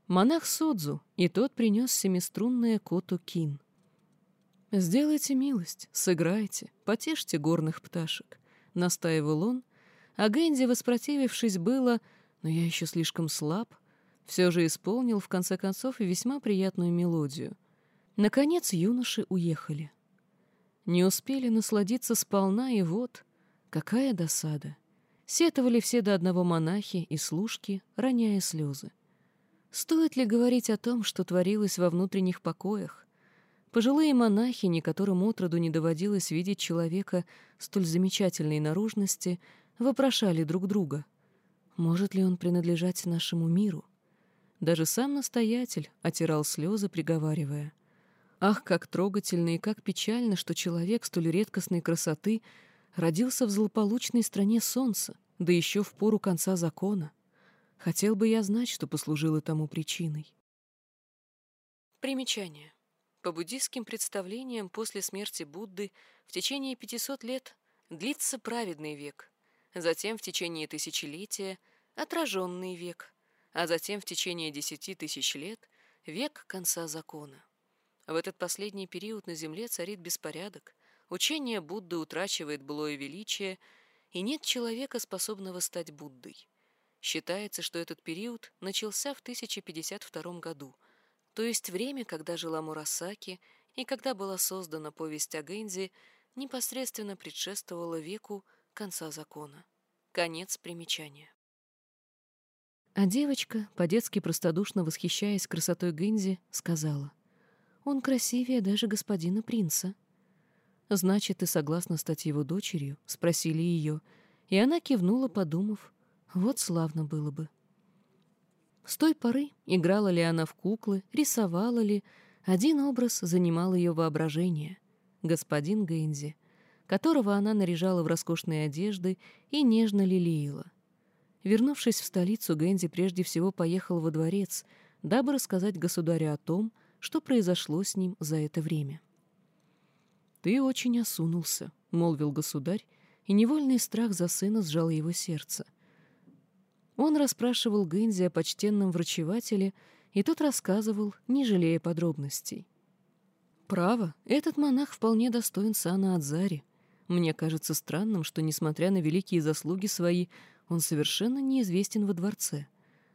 Монах Содзу, и тот принес семиструнное коту кин. «Сделайте милость, сыграйте, потешьте горных пташек», — настаивал он, а Гэнди, воспротивившись, было «но я еще слишком слаб», все же исполнил, в конце концов, весьма приятную мелодию. Наконец юноши уехали. Не успели насладиться сполна, и вот, какая досада. Сетовали все до одного монахи и служки, роняя слезы. Стоит ли говорить о том, что творилось во внутренних покоях? Пожилые монахини, которым отроду не доводилось видеть человека столь замечательной наружности, вопрошали друг друга, может ли он принадлежать нашему миру? Даже сам настоятель отирал слезы, приговаривая. Ах, как трогательно и как печально, что человек столь редкостной красоты родился в злополучной стране солнца, да еще в пору конца закона. Хотел бы я знать, что послужило тому причиной. Примечание. По буддийским представлениям, после смерти Будды в течение 500 лет длится праведный век, затем в течение тысячелетия — отраженный век, а затем в течение десяти тысяч лет — век конца закона. В этот последний период на Земле царит беспорядок, учение Будды утрачивает былое величие, и нет человека, способного стать Буддой. Считается, что этот период начался в 1052 году, то есть время, когда жила Мурасаки и когда была создана повесть о Гэнзи, непосредственно предшествовало веку конца закона. Конец примечания. А девочка, по-детски простодушно восхищаясь красотой Гэнзи, сказала, Он красивее даже господина принца». «Значит, ты согласна стать его дочерью?» — спросили ее, и она кивнула, подумав, вот славно было бы. С той поры играла ли она в куклы, рисовала ли, один образ занимал ее воображение — господин Гейнзи, которого она наряжала в роскошные одежды и нежно лелеяла. Вернувшись в столицу, Гэнзи прежде всего поехал во дворец, дабы рассказать государю о том, что произошло с ним за это время. «Ты очень осунулся», — молвил государь, и невольный страх за сына сжал его сердце. Он расспрашивал Гэнзи о почтенном врачевателе, и тот рассказывал, не жалея подробностей. «Право, этот монах вполне достоин сана Адзари. Мне кажется странным, что, несмотря на великие заслуги свои, он совершенно неизвестен во дворце»,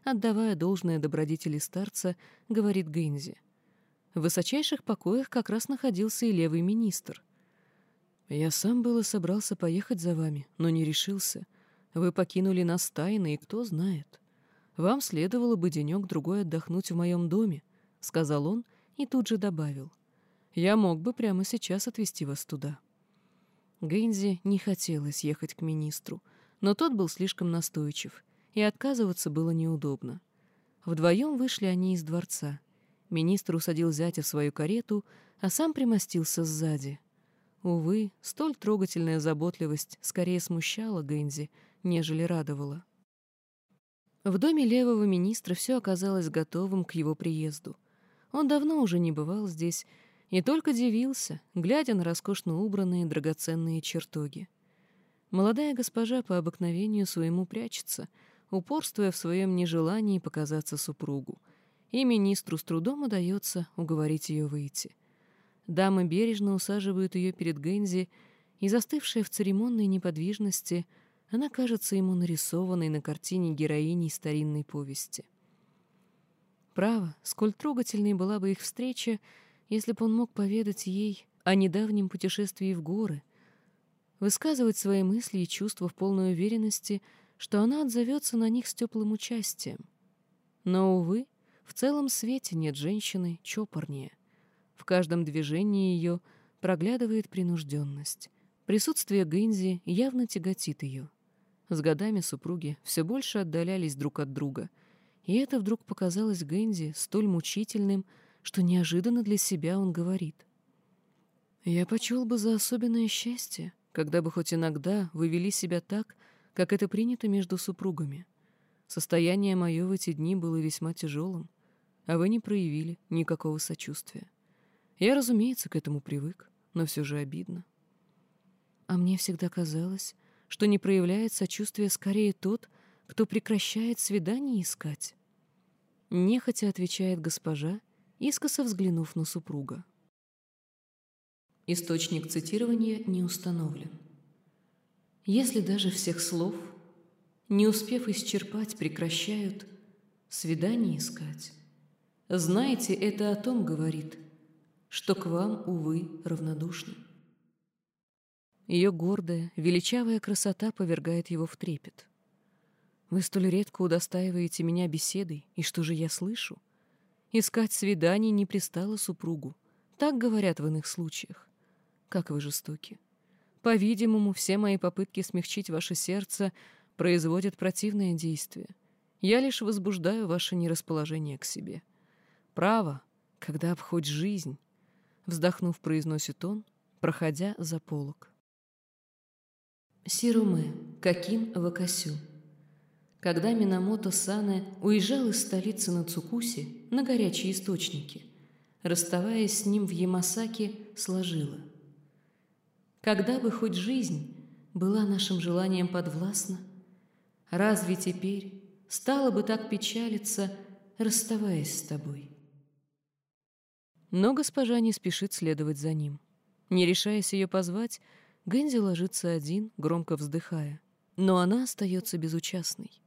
отдавая должное добродетели старца, говорит Гэнзи. В высочайших покоях как раз находился и левый министр. «Я сам было собрался поехать за вами, но не решился. Вы покинули нас тайно, и кто знает. Вам следовало бы денек-другой отдохнуть в моем доме», — сказал он и тут же добавил. «Я мог бы прямо сейчас отвезти вас туда». Гэнзи не хотелось ехать к министру, но тот был слишком настойчив, и отказываться было неудобно. Вдвоем вышли они из дворца — Министр усадил зятя в свою карету, а сам примостился сзади. Увы, столь трогательная заботливость скорее смущала Гэнзи, нежели радовала. В доме левого министра все оказалось готовым к его приезду. Он давно уже не бывал здесь и только дивился, глядя на роскошно убранные драгоценные чертоги. Молодая госпожа по обыкновению своему прячется, упорствуя в своем нежелании показаться супругу — и министру с трудом удается уговорить ее выйти. Дамы бережно усаживают ее перед Гензи, и, застывшая в церемонной неподвижности, она кажется ему нарисованной на картине героиней старинной повести. Право, сколь трогательной была бы их встреча, если бы он мог поведать ей о недавнем путешествии в горы, высказывать свои мысли и чувства в полной уверенности, что она отзовется на них с теплым участием. Но, увы, в целом свете нет женщины чопорнее. В каждом движении ее проглядывает принужденность. Присутствие Гэнзи явно тяготит ее. С годами супруги все больше отдалялись друг от друга, и это вдруг показалось Гэнзи столь мучительным, что неожиданно для себя он говорит. «Я почел бы за особенное счастье, когда бы хоть иногда вы вели себя так, как это принято между супругами. Состояние мое в эти дни было весьма тяжелым а вы не проявили никакого сочувствия. Я, разумеется, к этому привык, но все же обидно. А мне всегда казалось, что не проявляет сочувствия скорее тот, кто прекращает свидание искать. Нехотя отвечает госпожа, искоса взглянув на супруга. Источник цитирования не установлен. Если даже всех слов, не успев исчерпать, прекращают свидание искать, знаете, это о том говорит, что к вам, увы, равнодушны. Ее гордая, величавая красота повергает его в трепет. Вы столь редко удостаиваете меня беседой, и что же я слышу? Искать свиданий не пристало супругу. Так говорят в иных случаях. Как вы жестоки. По-видимому, все мои попытки смягчить ваше сердце производят противное действие. Я лишь возбуждаю ваше нерасположение к себе. Право, когда б хоть жизнь, вздохнув, произносит он, проходя за полок. Сируме, Какин Вакасю. Когда Минамото Сане уезжал из столицы на Цукуси на горячие источники, расставаясь с ним в Ямасаке, сложила. Когда бы хоть жизнь была нашим желанием подвластна, разве теперь стало бы так печалиться, расставаясь с тобой? Но госпожа не спешит следовать за ним. Не решаясь ее позвать, Гэнзи ложится один, громко вздыхая. Но она остается безучастной.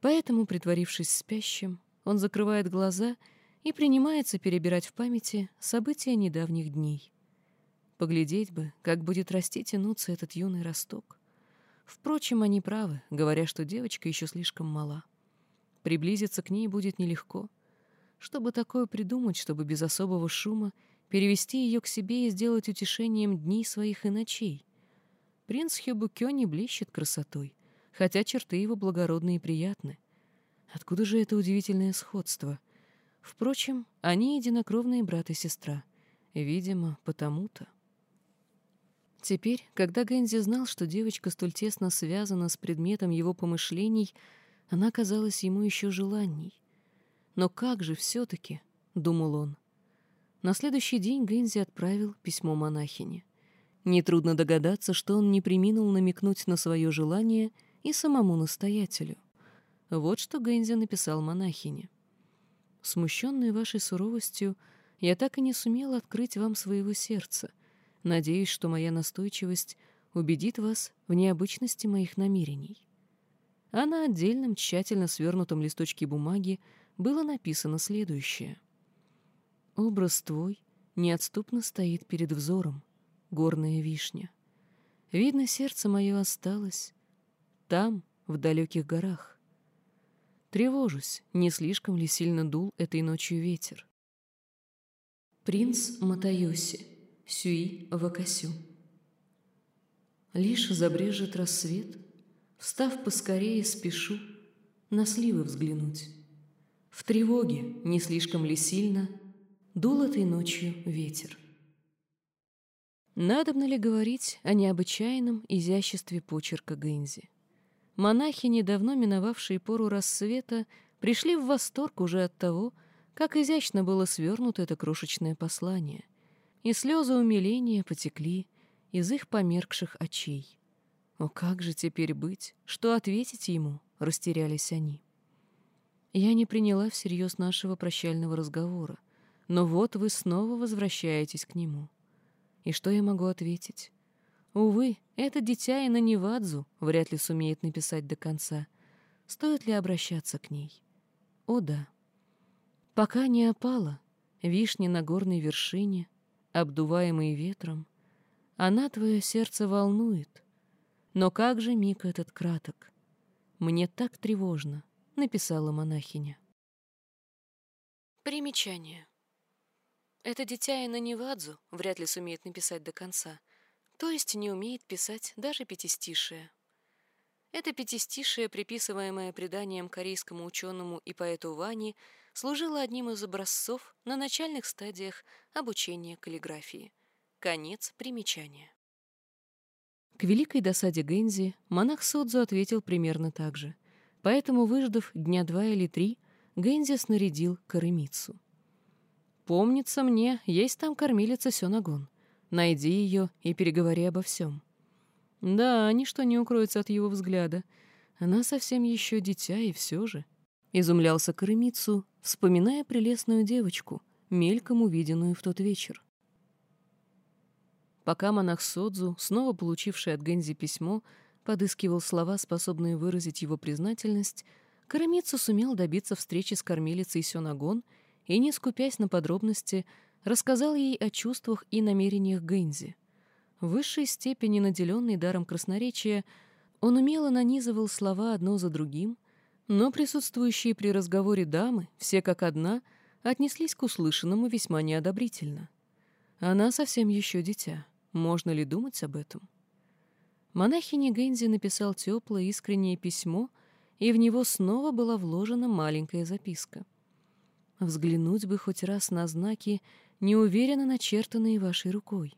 Поэтому, притворившись спящим, он закрывает глаза и принимается перебирать в памяти события недавних дней. Поглядеть бы, как будет расти тянуться этот юный росток. Впрочем, они правы, говоря, что девочка еще слишком мала. Приблизиться к ней будет нелегко — Чтобы такое придумать, чтобы без особого шума перевести ее к себе и сделать утешением дней своих и ночей. Принц Хёбукё не блещет красотой, хотя черты его благородные и приятны. Откуда же это удивительное сходство? Впрочем, они единокровные брат и сестра. Видимо, потому-то. Теперь, когда Гэнзи знал, что девочка столь тесно связана с предметом его помышлений, она казалась ему еще желанней. Но как же все-таки, — думал он. На следующий день Гэнзи отправил письмо монахине. Нетрудно догадаться, что он не приминул намекнуть на свое желание и самому настоятелю. Вот что Гэнзи написал монахине. «Смущенный вашей суровостью, я так и не сумел открыть вам своего сердца, Надеюсь, что моя настойчивость убедит вас в необычности моих намерений. А на отдельном, тщательно свернутом листочке бумаги было написано следующее. «Образ твой неотступно стоит перед взором, горная вишня. Видно, сердце мое осталось там, в далеких горах. Тревожусь, не слишком ли сильно дул этой ночью ветер. Принц Матаюси Сюи Вакасю. Лишь забрежет рассвет, Встав поскорее, спешу На сливы взглянуть. В тревоге, не слишком ли сильно, Дул этой ночью ветер. Надобно ли говорить о необычайном изяществе почерка Гэнзи? Монахи, недавно миновавшие пору рассвета, пришли в восторг уже от того, как изящно было свернуто это крошечное послание и слезы умиления потекли из их померкших очей. О, как же теперь быть? Что ответить ему? Растерялись они. Я не приняла всерьез нашего прощального разговора, но вот вы снова возвращаетесь к нему. И что я могу ответить? Увы, это дитя и на Невадзу вряд ли сумеет написать до конца. Стоит ли обращаться к ней? О да. Пока не опала, вишня на горной вершине — обдуваемый ветром, она твое сердце волнует. Но как же миг этот краток? Мне так тревожно, — написала монахиня. Примечание. Это дитя и на Невадзу вряд ли сумеет написать до конца, то есть не умеет писать даже пятистишие. Это пятистишие, приписываемое преданием корейскому ученому и поэту Вани, служила одним из образцов на начальных стадиях обучения каллиграфии. Конец примечания. К великой досаде Гэнзи монах Содзу ответил примерно так же. Поэтому, выждав дня два или три, Гэнзи снарядил Каремицу. «Помнится мне, есть там кормилица Сёнагон. Найди ее и переговори обо всем». Да, ничто не укроется от его взгляда. Она совсем еще дитя, и все же. Изумлялся Каремицу, вспоминая прелестную девочку, мельком увиденную в тот вечер. Пока монах Содзу, снова получивший от Гэнзи письмо, подыскивал слова, способные выразить его признательность, Карамицу сумел добиться встречи с кормилицей Сёнагон и, не скупясь на подробности, рассказал ей о чувствах и намерениях Гэнзи. В высшей степени наделенный даром красноречия, он умело нанизывал слова одно за другим — но присутствующие при разговоре дамы, все как одна, отнеслись к услышанному весьма неодобрительно. Она совсем еще дитя. Можно ли думать об этом? Монахине Гэнзи написал теплое искреннее письмо, и в него снова была вложена маленькая записка. «Взглянуть бы хоть раз на знаки, неуверенно начертанные вашей рукой.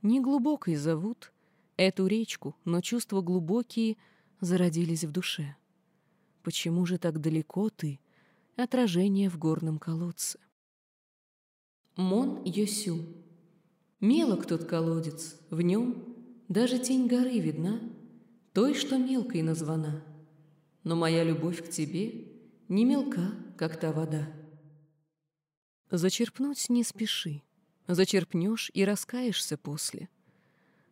Неглубокой зовут эту речку, но чувства глубокие зародились в душе». Почему же так далеко ты? Отражение в горном колодце. Мон Йосю. Мелок тот колодец, в нем даже тень горы видна, той, что мелкой названа. Но моя любовь к тебе не мелка, как та вода. Зачерпнуть не спеши, зачерпнешь и раскаешься после.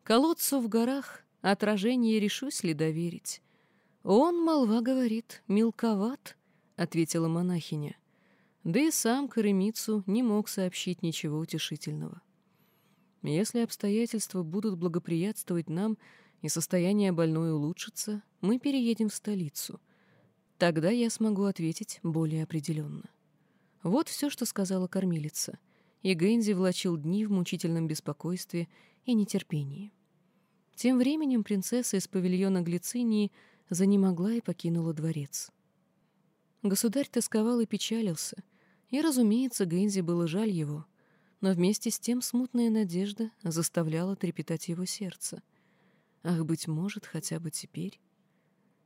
Колодцу в горах отражение решусь ли доверить, «Он, молва говорит, мелковат», — ответила монахиня. Да и сам Каремицу не мог сообщить ничего утешительного. «Если обстоятельства будут благоприятствовать нам и состояние больной улучшится, мы переедем в столицу. Тогда я смогу ответить более определенно». Вот все, что сказала кормилица, и Гэнзи влачил дни в мучительном беспокойстве и нетерпении. Тем временем принцесса из павильона Глицинии занемогла и покинула дворец. Государь тосковал и печалился, и, разумеется, Гэнзи было жаль его, но вместе с тем смутная надежда заставляла трепетать его сердце. Ах, быть может, хотя бы теперь.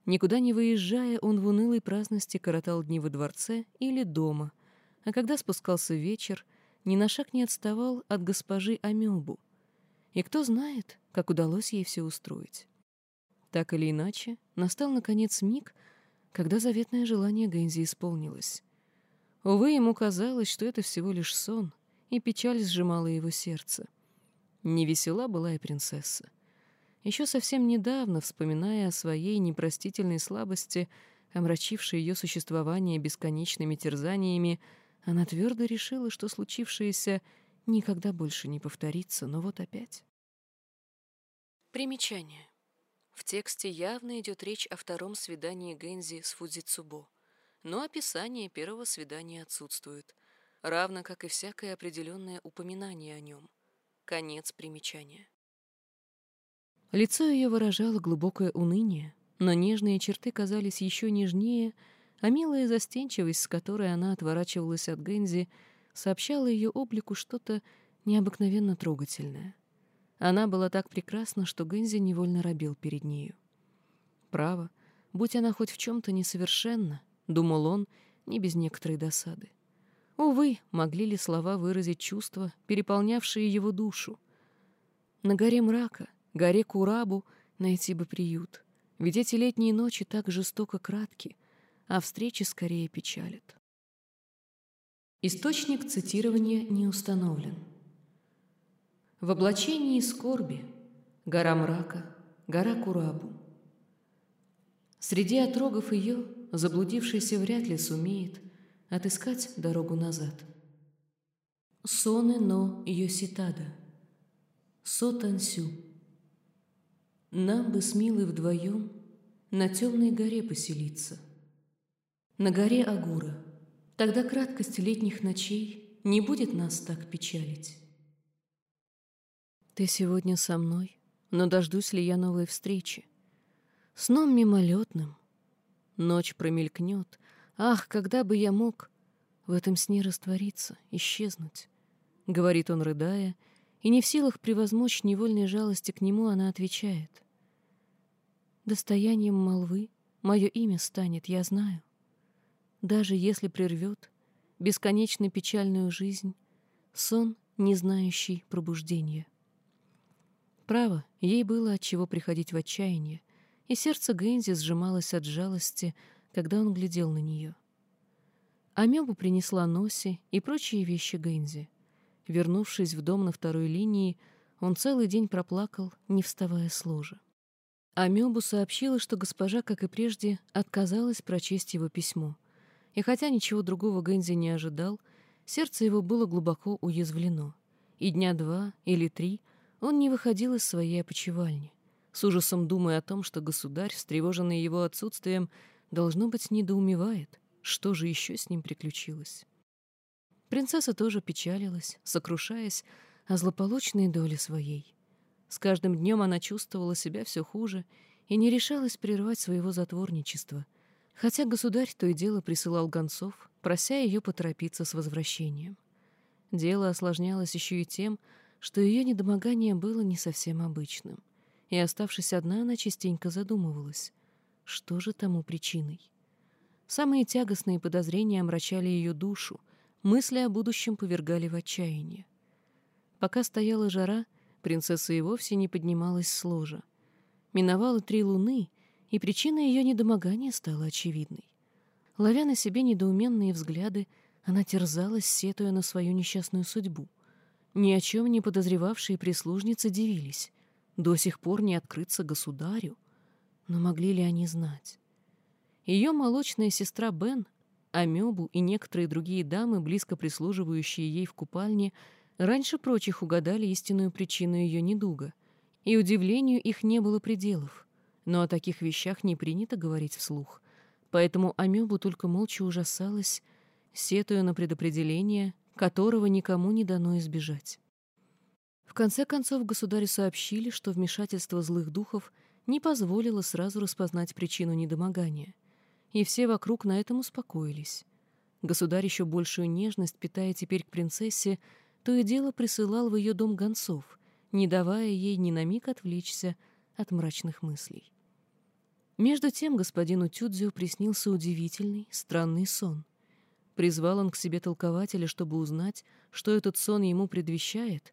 Никуда не выезжая, он в унылой праздности коротал дни во дворце или дома, а когда спускался вечер, ни на шаг не отставал от госпожи Амёбу. И кто знает, как удалось ей все устроить. Так или иначе, настал, наконец, миг, когда заветное желание Гэнзи исполнилось. Увы, ему казалось, что это всего лишь сон, и печаль сжимала его сердце. Невесела была и принцесса. Еще совсем недавно, вспоминая о своей непростительной слабости, омрачившей ее существование бесконечными терзаниями, она твердо решила, что случившееся никогда больше не повторится, но вот опять. Примечание. В тексте явно идет речь о втором свидании Гэнзи с Фудзицубо, но описание первого свидания отсутствует, равно как и всякое определенное упоминание о нем. Конец примечания. Лицо ее выражало глубокое уныние, но нежные черты казались еще нежнее, а милая застенчивость, с которой она отворачивалась от Гэнзи, сообщала ее облику что-то необыкновенно трогательное. Она была так прекрасна, что Гэнзи невольно робил перед нею. Право, будь она хоть в чем-то несовершенна, думал он, не без некоторой досады. Увы, могли ли слова выразить чувства, переполнявшие его душу? На горе мрака, горе Курабу, найти бы приют, ведь эти летние ночи так жестоко кратки, а встречи скорее печалят. Источник цитирования не установлен. В облачении скорби, гора мрака, гора Курабу. Среди отрогов ее заблудившийся вряд ли сумеет отыскать дорогу назад. Соны но Йоситада, Со Тансю. Нам бы с Милой вдвоем на темной горе поселиться. На горе Агура. Тогда краткость летних ночей не будет нас так печалить. Ты сегодня со мной, но дождусь ли я новой встречи? Сном мимолетным. Ночь промелькнет. Ах, когда бы я мог в этом сне раствориться, исчезнуть? Говорит он, рыдая, и не в силах превозмочь невольной жалости к нему, она отвечает. Достоянием молвы мое имя станет, я знаю. Даже если прервет бесконечно печальную жизнь, сон, не знающий пробуждения. Право, ей было от чего приходить в отчаяние, и сердце Гэнзи сжималось от жалости, когда он глядел на нее. Амебу принесла Носи и прочие вещи Гэнзи. Вернувшись в дом на второй линии, он целый день проплакал, не вставая с ложа. Амебу сообщила, что госпожа, как и прежде, отказалась прочесть его письмо. И хотя ничего другого Гэнзи не ожидал, сердце его было глубоко уязвлено. И дня два или три он не выходил из своей опочивальни, с ужасом думая о том, что государь, встревоженный его отсутствием, должно быть, недоумевает, что же еще с ним приключилось. Принцесса тоже печалилась, сокрушаясь о злополучной доле своей. С каждым днем она чувствовала себя все хуже и не решалась прервать своего затворничества, хотя государь то и дело присылал гонцов, прося ее поторопиться с возвращением. Дело осложнялось еще и тем, что ее недомогание было не совсем обычным, и, оставшись одна, она частенько задумывалась, что же тому причиной. Самые тягостные подозрения омрачали ее душу, мысли о будущем повергали в отчаяние. Пока стояла жара, принцесса и вовсе не поднималась с ложа. Миновало три луны, и причина ее недомогания стала очевидной. Ловя на себе недоуменные взгляды, она терзалась, сетуя на свою несчастную судьбу — ни о чем не подозревавшие прислужницы дивились. До сих пор не открыться государю. Но могли ли они знать? Ее молочная сестра Бен, Амебу и некоторые другие дамы, близко прислуживающие ей в купальне, раньше прочих угадали истинную причину ее недуга, и удивлению их не было пределов. Но о таких вещах не принято говорить вслух, поэтому Амебу только молча ужасалась сетуя на предопределение, которого никому не дано избежать. В конце концов государю сообщили, что вмешательство злых духов не позволило сразу распознать причину недомогания, и все вокруг на этом успокоились. Государь еще большую нежность, питая теперь к принцессе, то и дело присылал в ее дом гонцов, не давая ей ни на миг отвлечься от мрачных мыслей. Между тем господину Тюдзю приснился удивительный, странный сон. Призвал он к себе толкователя, чтобы узнать, что этот сон ему предвещает,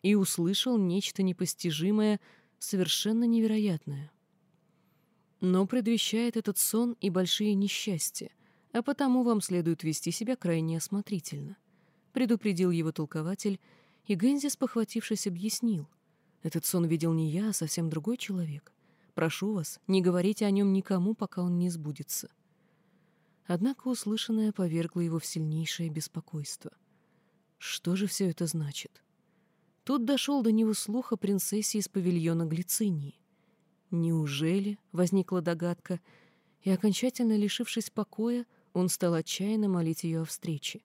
и услышал нечто непостижимое, совершенно невероятное. Но предвещает этот сон и большие несчастья, а потому вам следует вести себя крайне осмотрительно. Предупредил его толкователь, и Гензи, спохватившись, объяснил. Этот сон видел не я, а совсем другой человек. Прошу вас, не говорите о нем никому, пока он не сбудется. Однако услышанное повергло его в сильнейшее беспокойство. Что же все это значит? Тут дошел до него слух о принцессе из павильона Глицинии. Неужели, — возникла догадка, и, окончательно лишившись покоя, он стал отчаянно молить ее о встрече.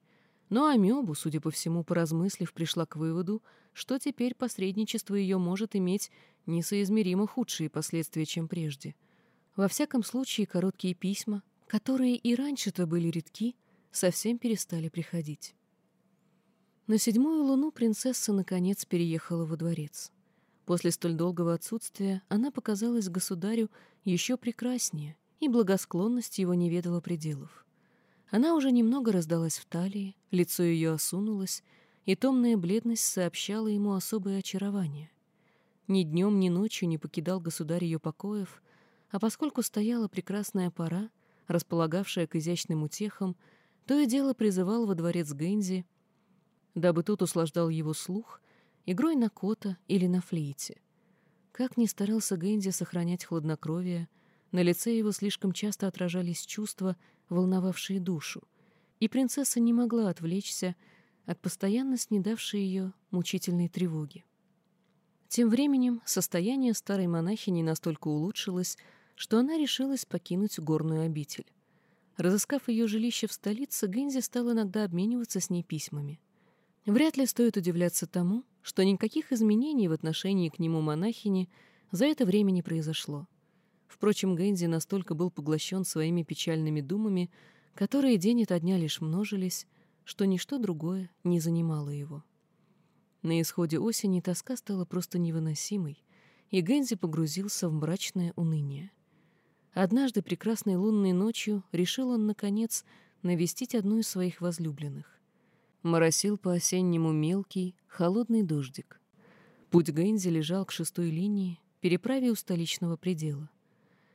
Но Амебу, судя по всему, поразмыслив, пришла к выводу, что теперь посредничество ее может иметь несоизмеримо худшие последствия, чем прежде. Во всяком случае, короткие письма, которые и раньше-то были редки, совсем перестали приходить. На седьмую луну принцесса наконец переехала во дворец. После столь долгого отсутствия она показалась государю еще прекраснее, и благосклонность его не ведала пределов. Она уже немного раздалась в талии, лицо ее осунулось, и томная бледность сообщала ему особое очарование. Ни днем, ни ночью не покидал государь ее покоев, а поскольку стояла прекрасная пора, располагавшая к изящным утехам, то и дело призывал во дворец Гэнзи, дабы тот услаждал его слух игрой на кота или на флейте. Как ни старался Гэнзи сохранять хладнокровие, на лице его слишком часто отражались чувства, волновавшие душу, и принцесса не могла отвлечься от постоянно снедавшей ее мучительной тревоги. Тем временем состояние старой монахини настолько улучшилось, что она решилась покинуть горную обитель. Разыскав ее жилище в столице, Гэнзи стал иногда обмениваться с ней письмами. Вряд ли стоит удивляться тому, что никаких изменений в отношении к нему монахини за это время не произошло. Впрочем, Гэнзи настолько был поглощен своими печальными думами, которые день ото дня лишь множились, что ничто другое не занимало его. На исходе осени тоска стала просто невыносимой, и Гэнзи погрузился в мрачное уныние. Однажды прекрасной лунной ночью решил он, наконец, навестить одну из своих возлюбленных. Моросил по-осеннему мелкий, холодный дождик. Путь Гэнзи лежал к шестой линии, переправе у столичного предела.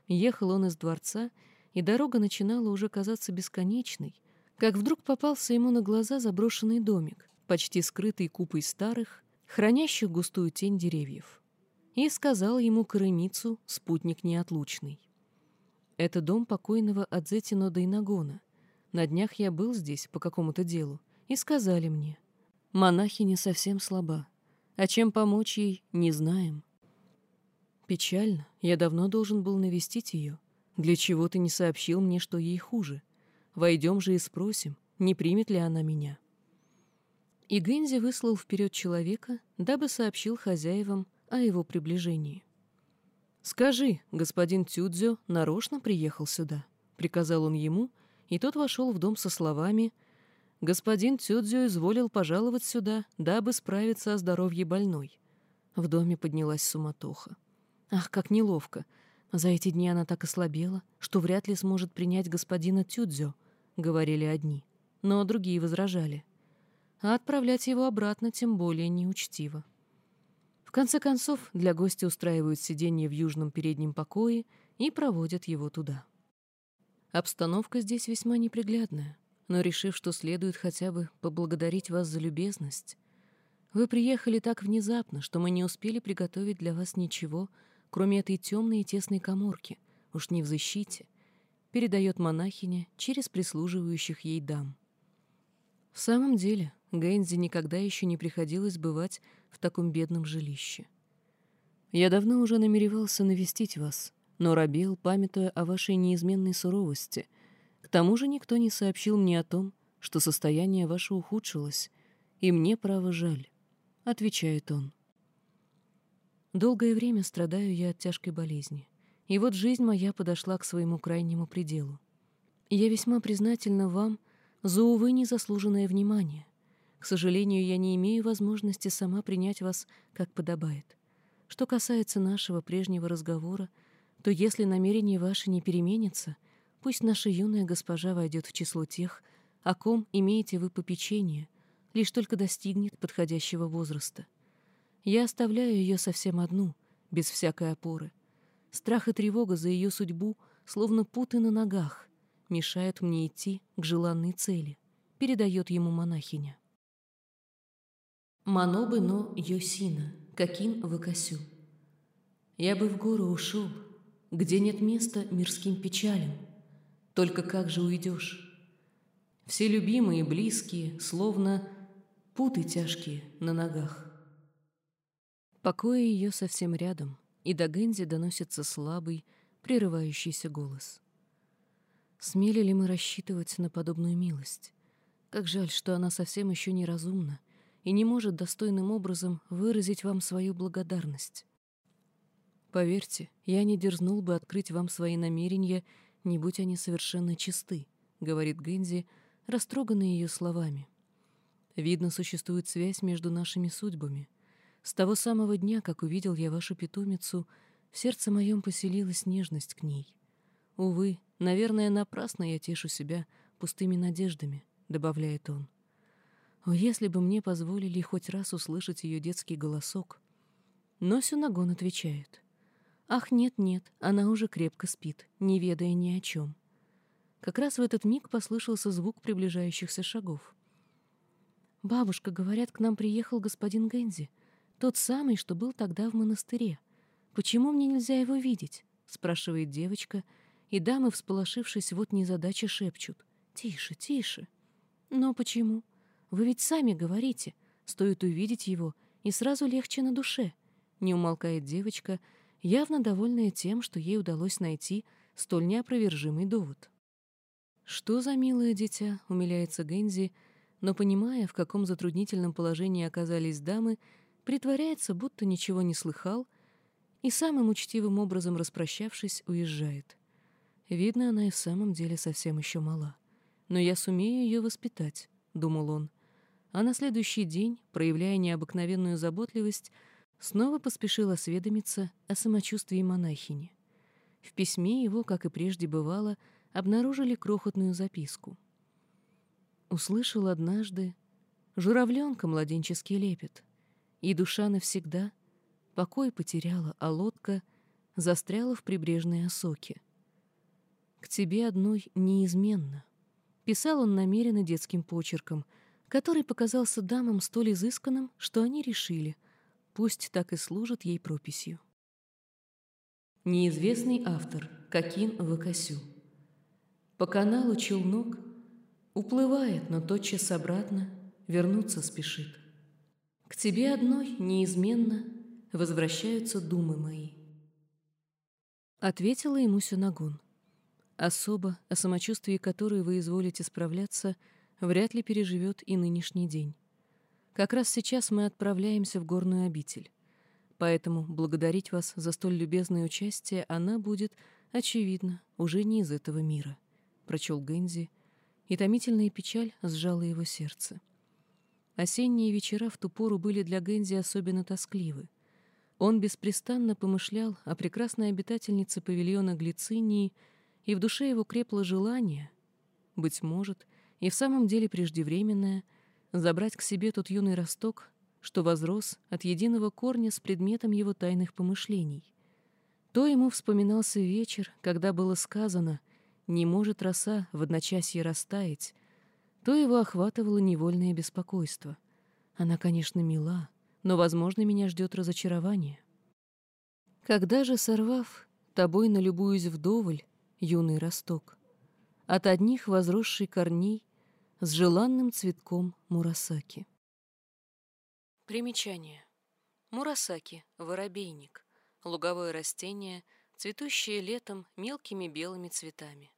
Ехал он из дворца, и дорога начинала уже казаться бесконечной, как вдруг попался ему на глаза заброшенный домик, почти скрытый купой старых, хранящих густую тень деревьев. И сказал ему Каремицу, спутник неотлучный. «Это дом покойного Адзетино Дайнагона. На днях я был здесь по какому-то делу, и сказали мне, монахиня совсем слаба, а чем помочь ей, не знаем. Печально. Я давно должен был навестить ее. Для чего ты не сообщил мне, что ей хуже? Войдем же и спросим, не примет ли она меня. И Гэнзи выслал вперед человека, дабы сообщил хозяевам о его приближении. «Скажи, господин Тюдзё нарочно приехал сюда», — приказал он ему, и тот вошел в дом со словами «Господин Тюдзё изволил пожаловать сюда, дабы справиться о здоровье больной». В доме поднялась суматоха. Ах, как неловко. За эти дни она так ослабела, что вряд ли сможет принять господина Тюдзё, — говорили одни. Но другие возражали. А отправлять его обратно тем более неучтиво. В конце концов, для гостя устраивают сиденье в южном переднем покое и проводят его туда. Обстановка здесь весьма неприглядная, но решив, что следует хотя бы поблагодарить вас за любезность, вы приехали так внезапно, что мы не успели приготовить для вас ничего, кроме этой темной и тесной коморки, уж не в защите, передает монахиня через прислуживающих ей дам. В самом деле, Гэнзи никогда еще не приходилось бывать в таком бедном жилище. Я давно уже намеревался навестить вас, но робел, памятуя о вашей неизменной суровости. К тому же никто не сообщил мне о том, что состояние ваше ухудшилось, и мне, право, жаль», — отвечает он. Долгое время страдаю я от тяжкой болезни, и вот жизнь моя подошла к своему крайнему пределу. Я весьма признательна вам за, увы, незаслуженное внимание. К сожалению, я не имею возможности сама принять вас, как подобает. Что касается нашего прежнего разговора, то если намерение ваше не переменится, пусть наша юная госпожа войдет в число тех, о ком имеете вы попечение, лишь только достигнет подходящего возраста. Я оставляю ее совсем одну, без всякой опоры. Страх и тревога за ее судьбу, словно путы на ногах, мешают мне идти к желанной цели, передает ему монахиня. Манобы но Йосина, каким выкосю. Я бы в гору ушел, где нет места мирским печалям, только как же уйдешь? Все любимые, близкие, словно путы тяжкие на ногах. Покоя ее совсем рядом, и до Гензи доносится слабый, прерывающийся голос. Смели ли мы рассчитывать на подобную милость? Как жаль, что она совсем еще неразумна и не может достойным образом выразить вам свою благодарность. Поверьте, я не дерзнул бы открыть вам свои намерения, не будь они совершенно чисты, говорит Гензи, растроганный ее словами. Видно, существует связь между нашими судьбами. С того самого дня, как увидел я вашу питомицу, в сердце моем поселилась нежность к ней. Увы, наверное, напрасно я тешу себя пустыми надеждами, добавляет он. О, если бы мне позволили хоть раз услышать ее детский голосок. Но Сюнагон отвечает. Ах, нет-нет, она уже крепко спит, не ведая ни о чем. Как раз в этот миг послышался звук приближающихся шагов. «Бабушка, говорят, к нам приехал господин Гензи, тот самый, что был тогда в монастыре. Почему мне нельзя его видеть?» — спрашивает девочка — и дамы, всполошившись, вот незадача шепчут. «Тише, тише». «Но почему? Вы ведь сами говорите. Стоит увидеть его, и сразу легче на душе». Не умолкает девочка, явно довольная тем, что ей удалось найти столь неопровержимый довод. «Что за милое дитя?» — умиляется Гензи, но, понимая, в каком затруднительном положении оказались дамы, притворяется, будто ничего не слыхал, и самым учтивым образом распрощавшись, уезжает. Видно, она и в самом деле совсем еще мала. Но я сумею ее воспитать, — думал он. А на следующий день, проявляя необыкновенную заботливость, снова поспешил осведомиться о самочувствии монахини. В письме его, как и прежде бывало, обнаружили крохотную записку. Услышал однажды журавленка младенческий лепет, и душа навсегда покой потеряла, а лодка застряла в прибрежной осоке. К тебе одной неизменно. Писал он намеренно детским почерком, который показался дамам столь изысканным, что они решили, пусть так и служит ей прописью. Неизвестный автор Какин Вакасю. По каналу челнок уплывает, но тотчас обратно вернуться спешит. К тебе одной неизменно возвращаются думы мои. Ответила ему Сюнагун. Особо, о самочувствии которой вы изволите справляться, вряд ли переживет и нынешний день. Как раз сейчас мы отправляемся в горную обитель. Поэтому благодарить вас за столь любезное участие она будет, очевидно, уже не из этого мира», — прочел Гэнзи, и томительная печаль сжала его сердце. Осенние вечера в ту пору были для Гэнзи особенно тоскливы. Он беспрестанно помышлял о прекрасной обитательнице павильона Глицинии — и в душе его крепло желание, быть может, и в самом деле преждевременное, забрать к себе тот юный росток, что возрос от единого корня с предметом его тайных помышлений. То ему вспоминался вечер, когда было сказано «не может роса в одночасье растаять», то его охватывало невольное беспокойство. Она, конечно, мила, но, возможно, меня ждет разочарование. Когда же, сорвав, тобой налюбуюсь вдоволь, юный росток, от одних возросший корней с желанным цветком мурасаки. Примечание. Мурасаки — воробейник, луговое растение, цветущее летом мелкими белыми цветами.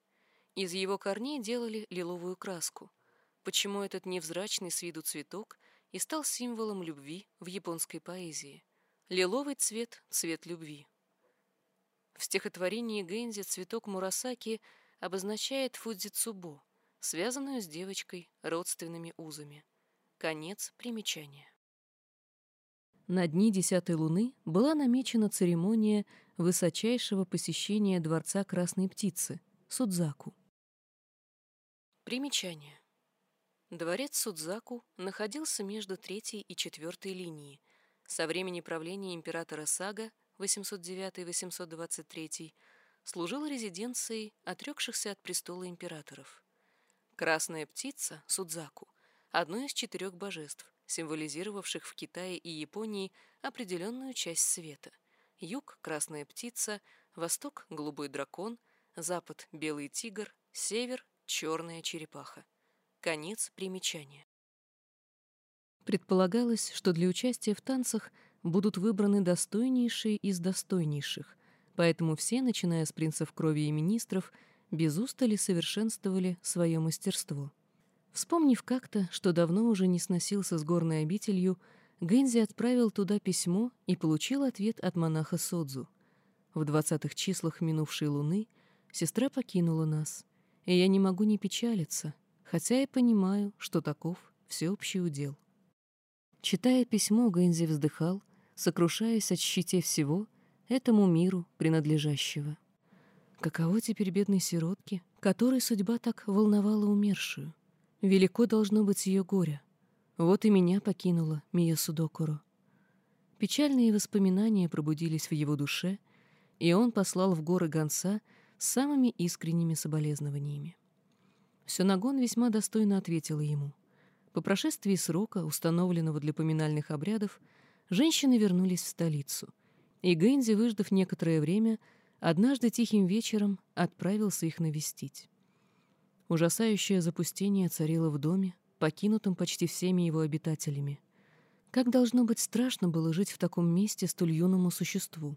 Из его корней делали лиловую краску. почему этот невзрачный с виду цветок и стал символом любви в японской поэзии. Лиловый цвет — цвет любви. В стихотворении Гэнзи цветок Мурасаки обозначает фудзицубо, связанную с девочкой родственными узами. Конец примечания. На дни десятой луны была намечена церемония высочайшего посещения дворца Красной Птицы, Судзаку. Примечание. Дворец Судзаку находился между третьей и четвертой линией. Со времени правления императора Сага 809-823 служил резиденцией отрекшихся от престола императоров. Красная птица Судзаку – одно из четырех божеств, символизировавших в Китае и Японии определенную часть света. Юг – красная птица, восток – голубой дракон, запад – белый тигр, север – черная черепаха. Конец примечания. Предполагалось, что для участия в танцах будут выбраны достойнейшие из достойнейших, поэтому все, начиная с принцев крови и министров, без устали совершенствовали свое мастерство. Вспомнив как-то, что давно уже не сносился с горной обителью, Гэнзи отправил туда письмо и получил ответ от монаха Содзу. В двадцатых числах минувшей луны сестра покинула нас, и я не могу не печалиться, хотя и понимаю, что таков всеобщий удел. Читая письмо, Гэнзи вздыхал, сокрушаясь от щите всего этому миру принадлежащего. Каково теперь бедной сиротке, которой судьба так волновала умершую? Велико должно быть ее горе. Вот и меня покинула Мия Судокуро. Печальные воспоминания пробудились в его душе, и он послал в горы гонца с самыми искренними соболезнованиями. Сюнагон весьма достойно ответила ему. По прошествии срока, установленного для поминальных обрядов, женщины вернулись в столицу, и Гэнзи, выждав некоторое время, однажды тихим вечером отправился их навестить. Ужасающее запустение царило в доме, покинутом почти всеми его обитателями. Как должно быть страшно было жить в таком месте столь юному существу.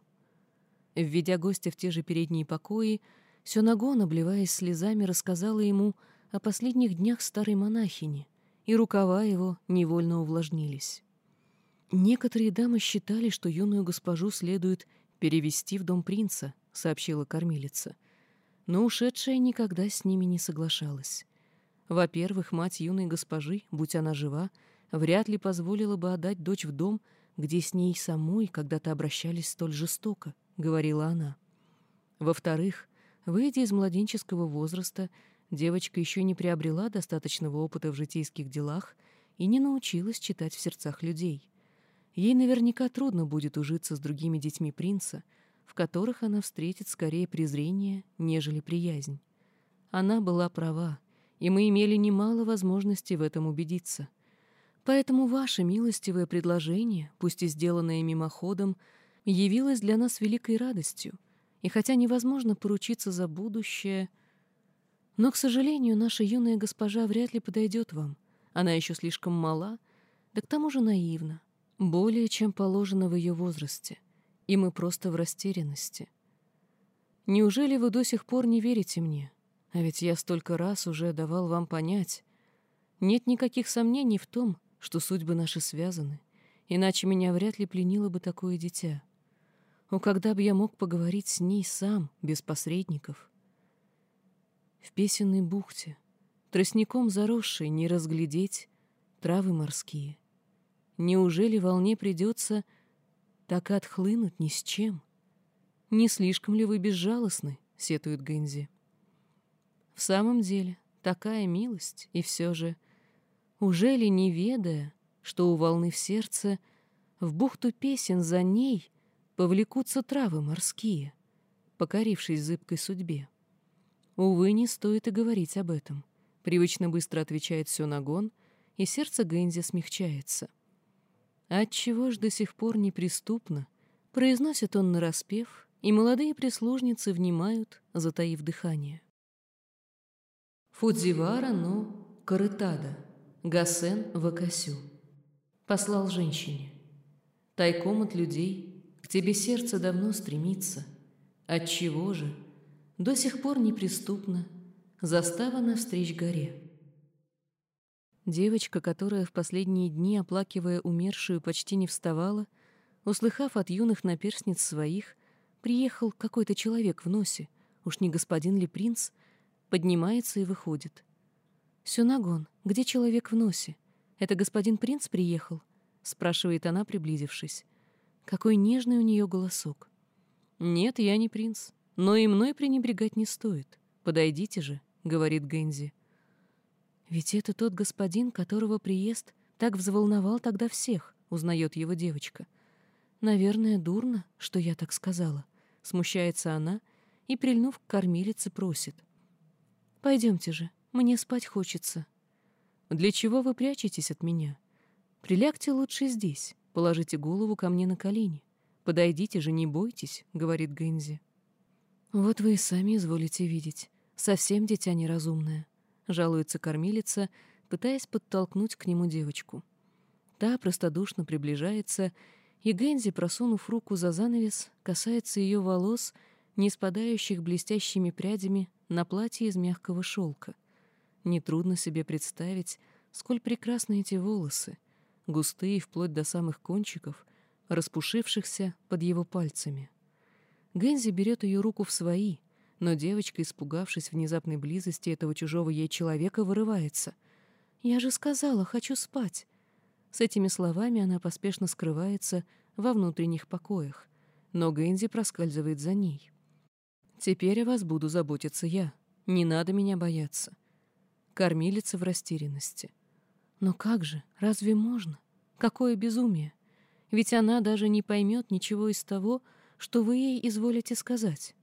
Введя гостя в те же передние покои, Сюнагон, обливаясь слезами, рассказала ему о последних днях старой монахини, и рукава его невольно увлажнились. Некоторые дамы считали, что юную госпожу следует перевести в дом принца, сообщила кормилица. Но ушедшая никогда с ними не соглашалась. Во-первых, мать юной госпожи, будь она жива, вряд ли позволила бы отдать дочь в дом, где с ней самой когда-то обращались столь жестоко, говорила она. Во-вторых, выйдя из младенческого возраста, Девочка еще не приобрела достаточного опыта в житейских делах и не научилась читать в сердцах людей. Ей наверняка трудно будет ужиться с другими детьми принца, в которых она встретит скорее презрение, нежели приязнь. Она была права, и мы имели немало возможностей в этом убедиться. Поэтому ваше милостивое предложение, пусть и сделанное мимоходом, явилось для нас великой радостью, и хотя невозможно поручиться за будущее — но, к сожалению, наша юная госпожа вряд ли подойдет вам. Она еще слишком мала, да к тому же наивна, более чем положено в ее возрасте, и мы просто в растерянности. Неужели вы до сих пор не верите мне? А ведь я столько раз уже давал вам понять. Нет никаких сомнений в том, что судьбы наши связаны, иначе меня вряд ли пленило бы такое дитя. О, когда бы я мог поговорить с ней сам, без посредников — в песенной бухте, тростником заросшей, не разглядеть травы морские. Неужели волне придется так отхлынуть ни с чем? Не слишком ли вы безжалостны, сетует Гэнзи? В самом деле, такая милость, и все же, уже ли не ведая, что у волны в сердце в бухту песен за ней повлекутся травы морские, покорившись зыбкой судьбе? Увы, не стоит и говорить об этом. Привычно быстро отвечает Сёнагон, и сердце Гэнзи смягчается. Отчего ж до сих пор неприступно, произносит он нараспев, и молодые прислужницы внимают, затаив дыхание. Фудзивара но Карытада, Гасен Вакасю. Послал женщине. Тайком от людей к тебе сердце давно стремится. Отчего же до сих пор неприступна застава навстречь горе. Девочка, которая в последние дни, оплакивая умершую, почти не вставала, услыхав от юных наперсниц своих, приехал какой-то человек в носе, уж не господин ли принц, поднимается и выходит. «Сюнагон, где человек в носе? Это господин принц приехал?» — спрашивает она, приблизившись. Какой нежный у нее голосок. «Нет, я не принц, но и мной пренебрегать не стоит. Подойдите же», — говорит Гэнзи. «Ведь это тот господин, которого приезд так взволновал тогда всех», — узнает его девочка. «Наверное, дурно, что я так сказала», — смущается она и, прильнув к кормилице, просит. «Пойдемте же, мне спать хочется». «Для чего вы прячетесь от меня? Прилягте лучше здесь, положите голову ко мне на колени. Подойдите же, не бойтесь», — говорит Гэнзи. «Вот вы и сами изволите видеть. Совсем дитя неразумное», — жалуется кормилица, пытаясь подтолкнуть к нему девочку. Та простодушно приближается, и Гэнзи, просунув руку за занавес, касается ее волос, не спадающих блестящими прядями на платье из мягкого шелка. Нетрудно себе представить, сколь прекрасны эти волосы, густые вплоть до самых кончиков, распушившихся под его пальцами. Гэнзи берет ее руку в свои, но девочка, испугавшись внезапной близости этого чужого ей человека, вырывается. «Я же сказала, хочу спать!» С этими словами она поспешно скрывается во внутренних покоях, но Гэнзи проскальзывает за ней. «Теперь о вас буду заботиться я. Не надо меня бояться. Кормилица в растерянности. Но как же, разве можно? Какое безумие! Ведь она даже не поймет ничего из того, что вы ей изволите сказать.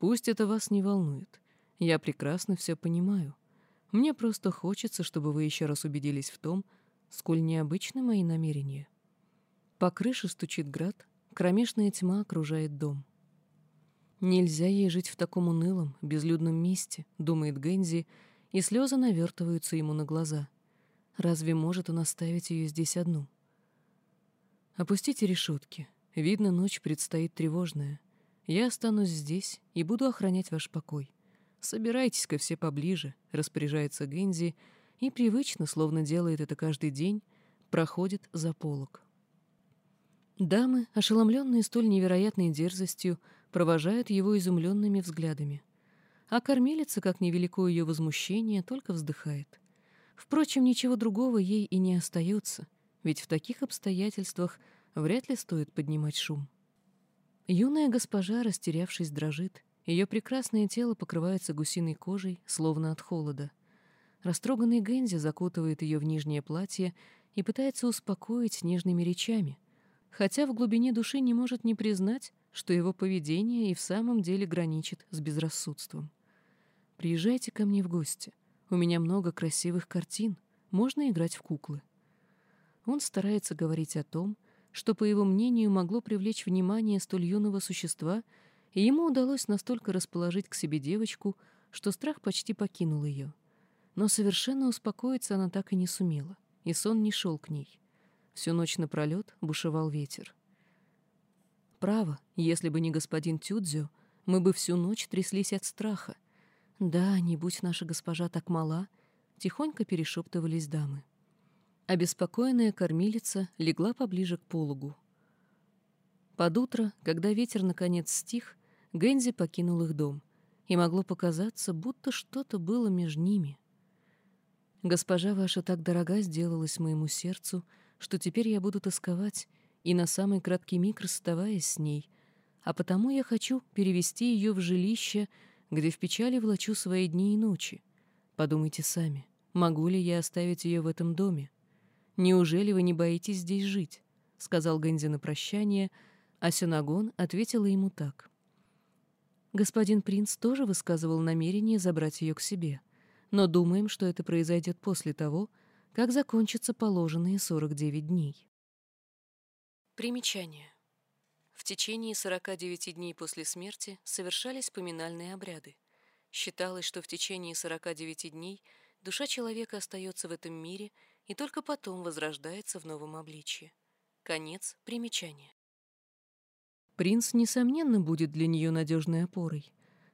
Пусть это вас не волнует. Я прекрасно все понимаю. Мне просто хочется, чтобы вы еще раз убедились в том, сколь необычны мои намерения. По крыше стучит град, кромешная тьма окружает дом. Нельзя ей жить в таком унылом, безлюдном месте, думает Гензи, и слезы навертываются ему на глаза. Разве может он оставить ее здесь одну? Опустите решетки. Видно, ночь предстоит тревожная. Я останусь здесь и буду охранять ваш покой. Собирайтесь-ка все поближе, распоряжается Гензи, и привычно, словно делает это каждый день, проходит за полок. Дамы, ошеломленные столь невероятной дерзостью, провожают его изумленными взглядами а кормилица, как невелико ее возмущение, только вздыхает. Впрочем, ничего другого ей и не остается, ведь в таких обстоятельствах вряд ли стоит поднимать шум. Юная госпожа, растерявшись, дрожит, ее прекрасное тело покрывается гусиной кожей, словно от холода. Растроганный Гензи закутывает ее в нижнее платье и пытается успокоить нежными речами, хотя в глубине души не может не признать, что его поведение и в самом деле граничит с безрассудством. Приезжайте ко мне в гости. У меня много красивых картин. Можно играть в куклы. Он старается говорить о том, что, по его мнению, могло привлечь внимание столь юного существа, и ему удалось настолько расположить к себе девочку, что страх почти покинул ее. Но совершенно успокоиться она так и не сумела, и сон не шел к ней. Всю ночь напролет бушевал ветер. Право, если бы не господин Тюдзю, мы бы всю ночь тряслись от страха, «Да, не будь наша госпожа так мала», — тихонько перешептывались дамы. Обеспокоенная кормилица легла поближе к пологу. Под утро, когда ветер наконец стих, Гэнзи покинул их дом, и могло показаться, будто что-то было между ними. «Госпожа ваша так дорога сделалась моему сердцу, что теперь я буду тосковать, и на самый краткий миг расставаясь с ней, а потому я хочу перевести ее в жилище, где в печали влачу свои дни и ночи. Подумайте сами, могу ли я оставить ее в этом доме? Неужели вы не боитесь здесь жить?» — сказал Гэнзи на прощание, а Сюнагон ответила ему так. «Господин принц тоже высказывал намерение забрать ее к себе, но думаем, что это произойдет после того, как закончатся положенные 49 дней». Примечание. В течение 49 дней после смерти совершались поминальные обряды. Считалось, что в течение 49 дней душа человека остается в этом мире и только потом возрождается в новом обличье. Конец примечания. Принц, несомненно, будет для нее надежной опорой,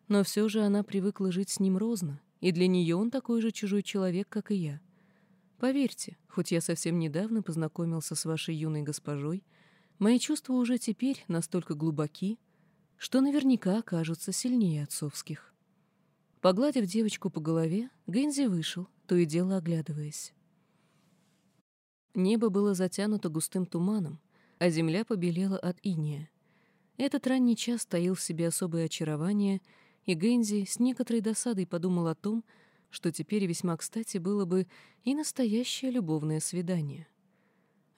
но все же она привыкла жить с ним розно, и для нее он такой же чужой человек, как и я. Поверьте, хоть я совсем недавно познакомился с вашей юной госпожой, мои чувства уже теперь настолько глубоки, что наверняка окажутся сильнее отцовских. Погладив девочку по голове, Гэнзи вышел, то и дело оглядываясь. Небо было затянуто густым туманом, а земля побелела от иния. Этот ранний час таил в себе особое очарование, и Гэнзи с некоторой досадой подумал о том, что теперь весьма кстати было бы и настоящее любовное свидание.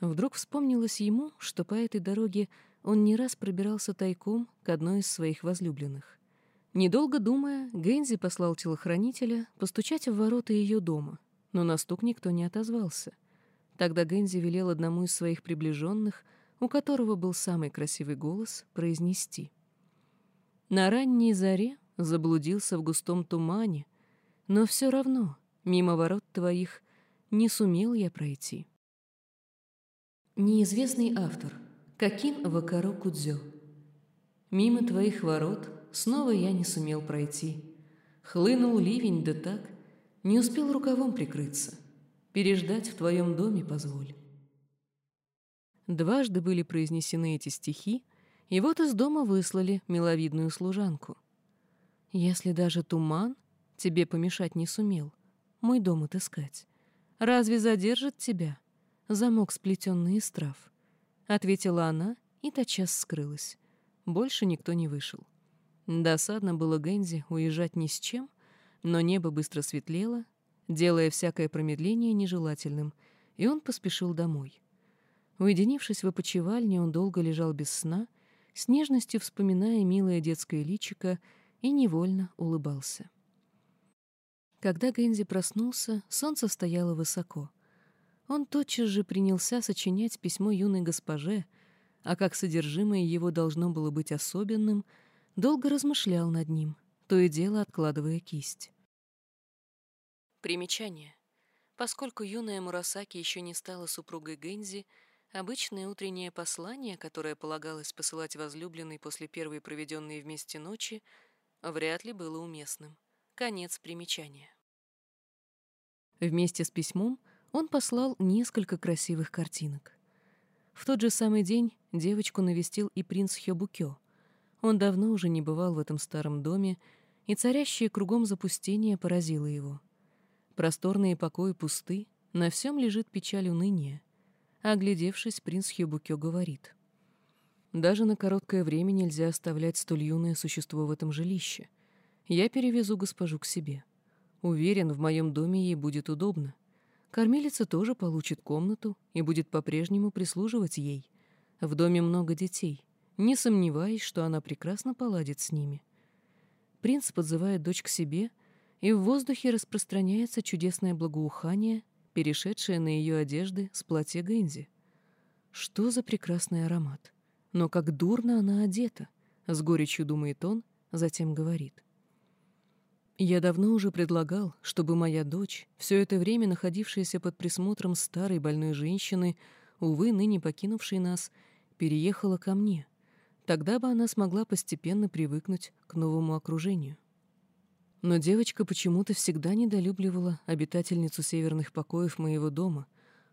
Вдруг вспомнилось ему, что по этой дороге он не раз пробирался тайком к одной из своих возлюбленных. Недолго думая, Гэнзи послал телохранителя постучать в ворота ее дома, но на стук никто не отозвался — Тогда Гэнзи велел одному из своих приближенных, у которого был самый красивый голос, произнести. «На ранней заре заблудился в густом тумане, но все равно мимо ворот твоих не сумел я пройти». Неизвестный автор. Какин Вакаро Кудзё. Мимо твоих ворот снова я не сумел пройти. Хлынул ливень, да так, не успел рукавом прикрыться — переждать в твоем доме позволь». Дважды были произнесены эти стихи, и вот из дома выслали миловидную служанку. «Если даже туман тебе помешать не сумел, мой дом отыскать, разве задержит тебя замок, сплетенный из трав?» — ответила она и тотчас скрылась. Больше никто не вышел. Досадно было Гензи уезжать ни с чем, но небо быстро светлело, делая всякое промедление нежелательным, и он поспешил домой. Уединившись в опочивальне, он долго лежал без сна, с нежностью вспоминая милое детское личико, и невольно улыбался. Когда Гэнзи проснулся, солнце стояло высоко. Он тотчас же принялся сочинять письмо юной госпоже, а как содержимое его должно было быть особенным, долго размышлял над ним, то и дело откладывая кисть. Примечание. Поскольку юная Мурасаки еще не стала супругой Гэнзи, обычное утреннее послание, которое полагалось посылать возлюбленной после первой проведенной вместе ночи, вряд ли было уместным. Конец примечания. Вместе с письмом он послал несколько красивых картинок. В тот же самый день девочку навестил и принц Хёбукё. Он давно уже не бывал в этом старом доме, и царящее кругом запустение поразило его — Просторные покои пусты, на всем лежит печаль уныния. Оглядевшись, принц Хебукё говорит. «Даже на короткое время нельзя оставлять столь юное существо в этом жилище. Я перевезу госпожу к себе. Уверен, в моем доме ей будет удобно. Кормилица тоже получит комнату и будет по-прежнему прислуживать ей. В доме много детей. Не сомневаюсь, что она прекрасно поладит с ними». Принц подзывает дочь к себе — и в воздухе распространяется чудесное благоухание, перешедшее на ее одежды с платья Гэнзи. Что за прекрасный аромат! Но как дурно она одета! С горечью думает он, затем говорит. Я давно уже предлагал, чтобы моя дочь, все это время находившаяся под присмотром старой больной женщины, увы, ныне покинувшей нас, переехала ко мне. Тогда бы она смогла постепенно привыкнуть к новому окружению. Но девочка почему-то всегда недолюбливала обитательницу северных покоев моего дома,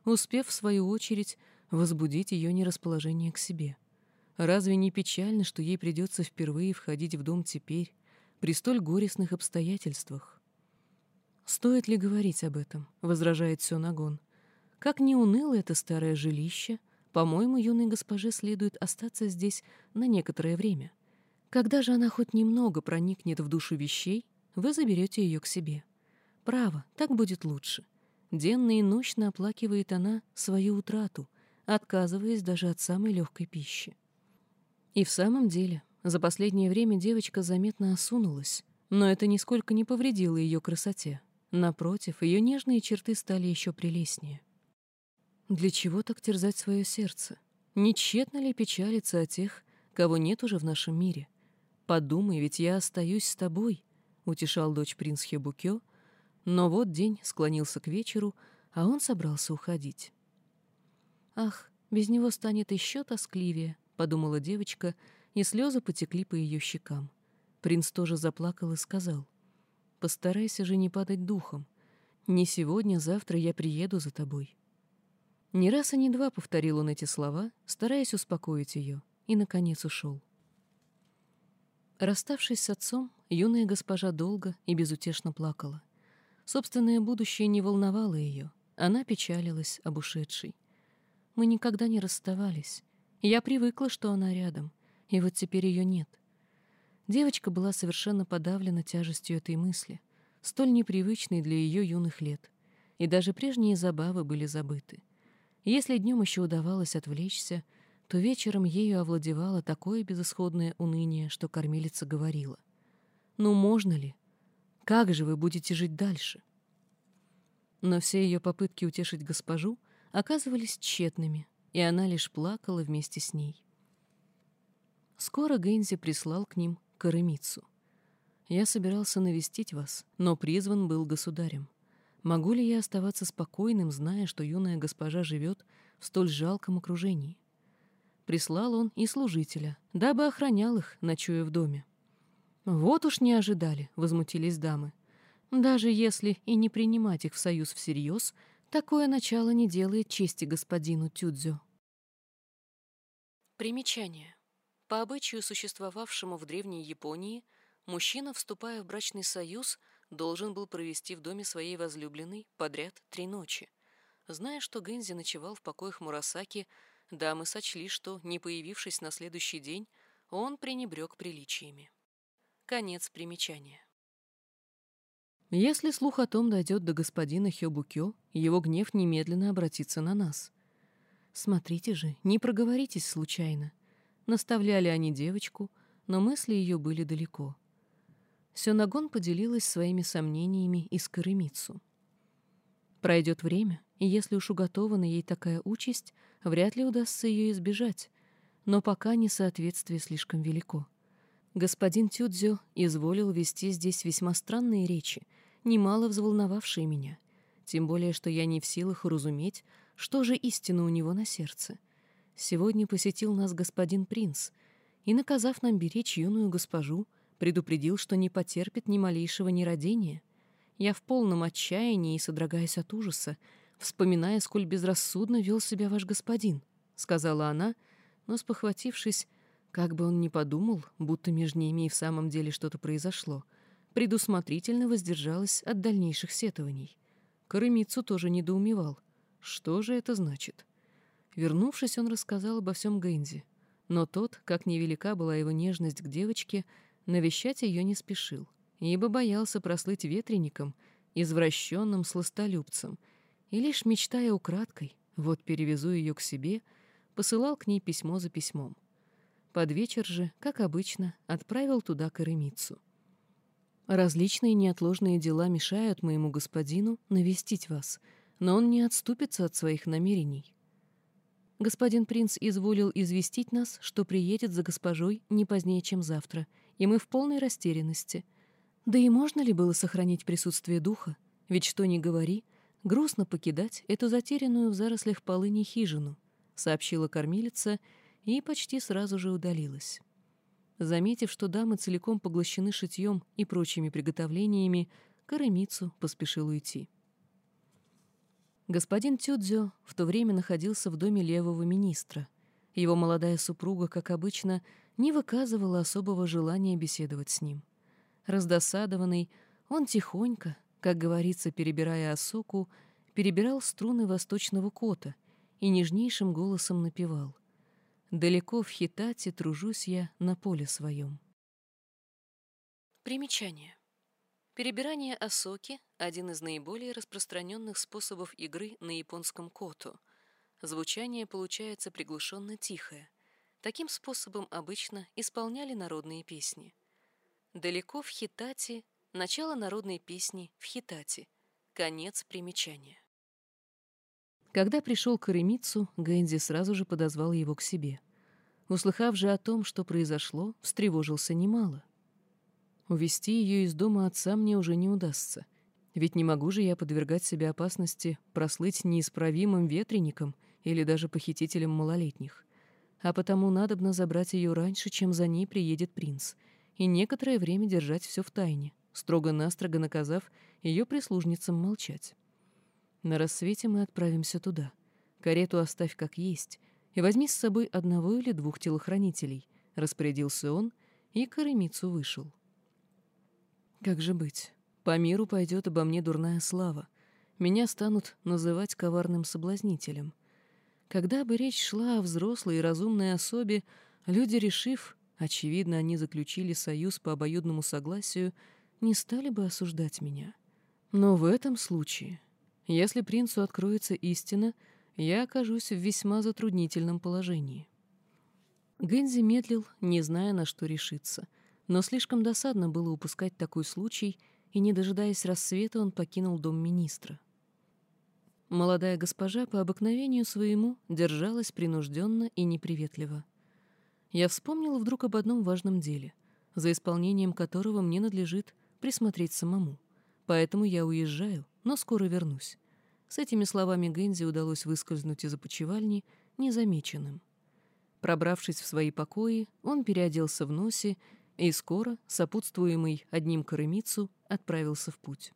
успев, в свою очередь, возбудить ее нерасположение к себе. Разве не печально, что ей придется впервые входить в дом теперь, при столь горестных обстоятельствах? «Стоит ли говорить об этом?» — возражает Сёнагон. «Как не уныло это старое жилище, по-моему, юной госпоже следует остаться здесь на некоторое время. Когда же она хоть немного проникнет в душу вещей, вы заберете ее к себе. Право, так будет лучше. Денно и ночно оплакивает она свою утрату, отказываясь даже от самой легкой пищи. И в самом деле, за последнее время девочка заметно осунулась, но это нисколько не повредило ее красоте. Напротив, ее нежные черты стали еще прелестнее. Для чего так терзать свое сердце? Не тщетно ли печалиться о тех, кого нет уже в нашем мире? Подумай, ведь я остаюсь с тобой, — утешал дочь принц Хебукё, но вот день склонился к вечеру, а он собрался уходить. «Ах, без него станет еще тоскливее», — подумала девочка, и слезы потекли по ее щекам. Принц тоже заплакал и сказал, «Постарайся же не падать духом. «Не сегодня, завтра я приеду за тобой». Не раз и не два повторил он эти слова, стараясь успокоить ее, и, наконец, ушел. Расставшись с отцом, юная госпожа долго и безутешно плакала. Собственное будущее не волновало ее, она печалилась об ушедшей. Мы никогда не расставались. Я привыкла, что она рядом, и вот теперь ее нет. Девочка была совершенно подавлена тяжестью этой мысли, столь непривычной для ее юных лет, и даже прежние забавы были забыты. Если днем еще удавалось отвлечься, то вечером ею овладевало такое безысходное уныние, что кормилица говорила. «Ну можно ли? Как же вы будете жить дальше?» Но все ее попытки утешить госпожу оказывались тщетными, и она лишь плакала вместе с ней. Скоро Гэнзи прислал к ним Каремицу. «Я собирался навестить вас, но призван был государем. Могу ли я оставаться спокойным, зная, что юная госпожа живет в столь жалком окружении?» Прислал он и служителя, дабы охранял их, ночуя в доме. «Вот уж не ожидали», — возмутились дамы. «Даже если и не принимать их в союз всерьез, такое начало не делает чести господину Тюдзю». Примечание. По обычаю, существовавшему в Древней Японии, мужчина, вступая в брачный союз, должен был провести в доме своей возлюбленной подряд три ночи. Зная, что Гэнзи ночевал в покоях Мурасаки, дамы сочли, что, не появившись на следующий день, он пренебрег приличиями. Конец примечания. Если слух о том дойдет до господина Хёбукё, его гнев немедленно обратится на нас. Смотрите же, не проговоритесь случайно. Наставляли они девочку, но мысли ее были далеко. Сёнагон поделилась своими сомнениями и с Каремицу. Пройдет время, и если уж уготована ей такая участь, вряд ли удастся ее избежать, но пока несоответствие слишком велико. Господин Тюдзё изволил вести здесь весьма странные речи, немало взволновавшие меня, тем более, что я не в силах уразуметь, что же истина у него на сердце. Сегодня посетил нас господин принц и, наказав нам беречь юную госпожу, предупредил, что не потерпит ни малейшего нерадения — я в полном отчаянии и содрогаясь от ужаса, вспоминая, сколь безрассудно вел себя ваш господин, — сказала она, но, спохватившись, как бы он ни подумал, будто между ними и в самом деле что-то произошло, предусмотрительно воздержалась от дальнейших сетований. Каремицу тоже недоумевал. Что же это значит? Вернувшись, он рассказал обо всем Гэнзи, но тот, как невелика была его нежность к девочке, навещать ее не спешил ибо боялся прослыть ветреником, извращенным сластолюбцем, и лишь мечтая украдкой, вот перевезу ее к себе, посылал к ней письмо за письмом. Под вечер же, как обычно, отправил туда Каремицу. Различные неотложные дела мешают моему господину навестить вас, но он не отступится от своих намерений. Господин принц изволил известить нас, что приедет за госпожой не позднее, чем завтра, и мы в полной растерянности — да и можно ли было сохранить присутствие духа? Ведь что ни говори, грустно покидать эту затерянную в зарослях полыни хижину, сообщила кормилица и почти сразу же удалилась. Заметив, что дамы целиком поглощены шитьем и прочими приготовлениями, Каремицу поспешил уйти. Господин Тюдзё в то время находился в доме левого министра. Его молодая супруга, как обычно, не выказывала особого желания беседовать с ним. Раздосадованный, он тихонько, как говорится, перебирая осоку, перебирал струны восточного кота и нежнейшим голосом напевал «Далеко в Хитате тружусь я на поле своем». Примечание. Перебирание осоки — один из наиболее распространенных способов игры на японском коту. Звучание получается приглушенно тихое. Таким способом обычно исполняли народные песни — Далеко в Хитате начало народной песни в Хитате. Конец примечания. Когда пришел к Ремицу, Гэнди сразу же подозвал его к себе. Услыхав же о том, что произошло, встревожился немало. Увести ее из дома отца мне уже не удастся. Ведь не могу же я подвергать себе опасности прослыть неисправимым ветреником или даже похитителем малолетних. А потому надобно забрать ее раньше, чем за ней приедет принц — и некоторое время держать все в тайне», — строго-настрого наказав ее прислужницам молчать. «На рассвете мы отправимся туда. Карету оставь как есть, и возьми с собой одного или двух телохранителей», — распорядился он, и Каремицу вышел. «Как же быть? По миру пойдет обо мне дурная слава. Меня станут называть коварным соблазнителем. Когда бы речь шла о взрослой и разумной особе, люди, решив, очевидно, они заключили союз по обоюдному согласию, не стали бы осуждать меня. Но в этом случае, если принцу откроется истина, я окажусь в весьма затруднительном положении. Гэнзи медлил, не зная, на что решиться, но слишком досадно было упускать такой случай, и, не дожидаясь рассвета, он покинул дом министра. Молодая госпожа по обыкновению своему держалась принужденно и неприветливо. Я вспомнила вдруг об одном важном деле, за исполнением которого мне надлежит присмотреть самому. Поэтому я уезжаю, но скоро вернусь. С этими словами Гэнзи удалось выскользнуть из опочивальни незамеченным. Пробравшись в свои покои, он переоделся в носе и скоро, сопутствуемый одним корымицу, отправился в путь.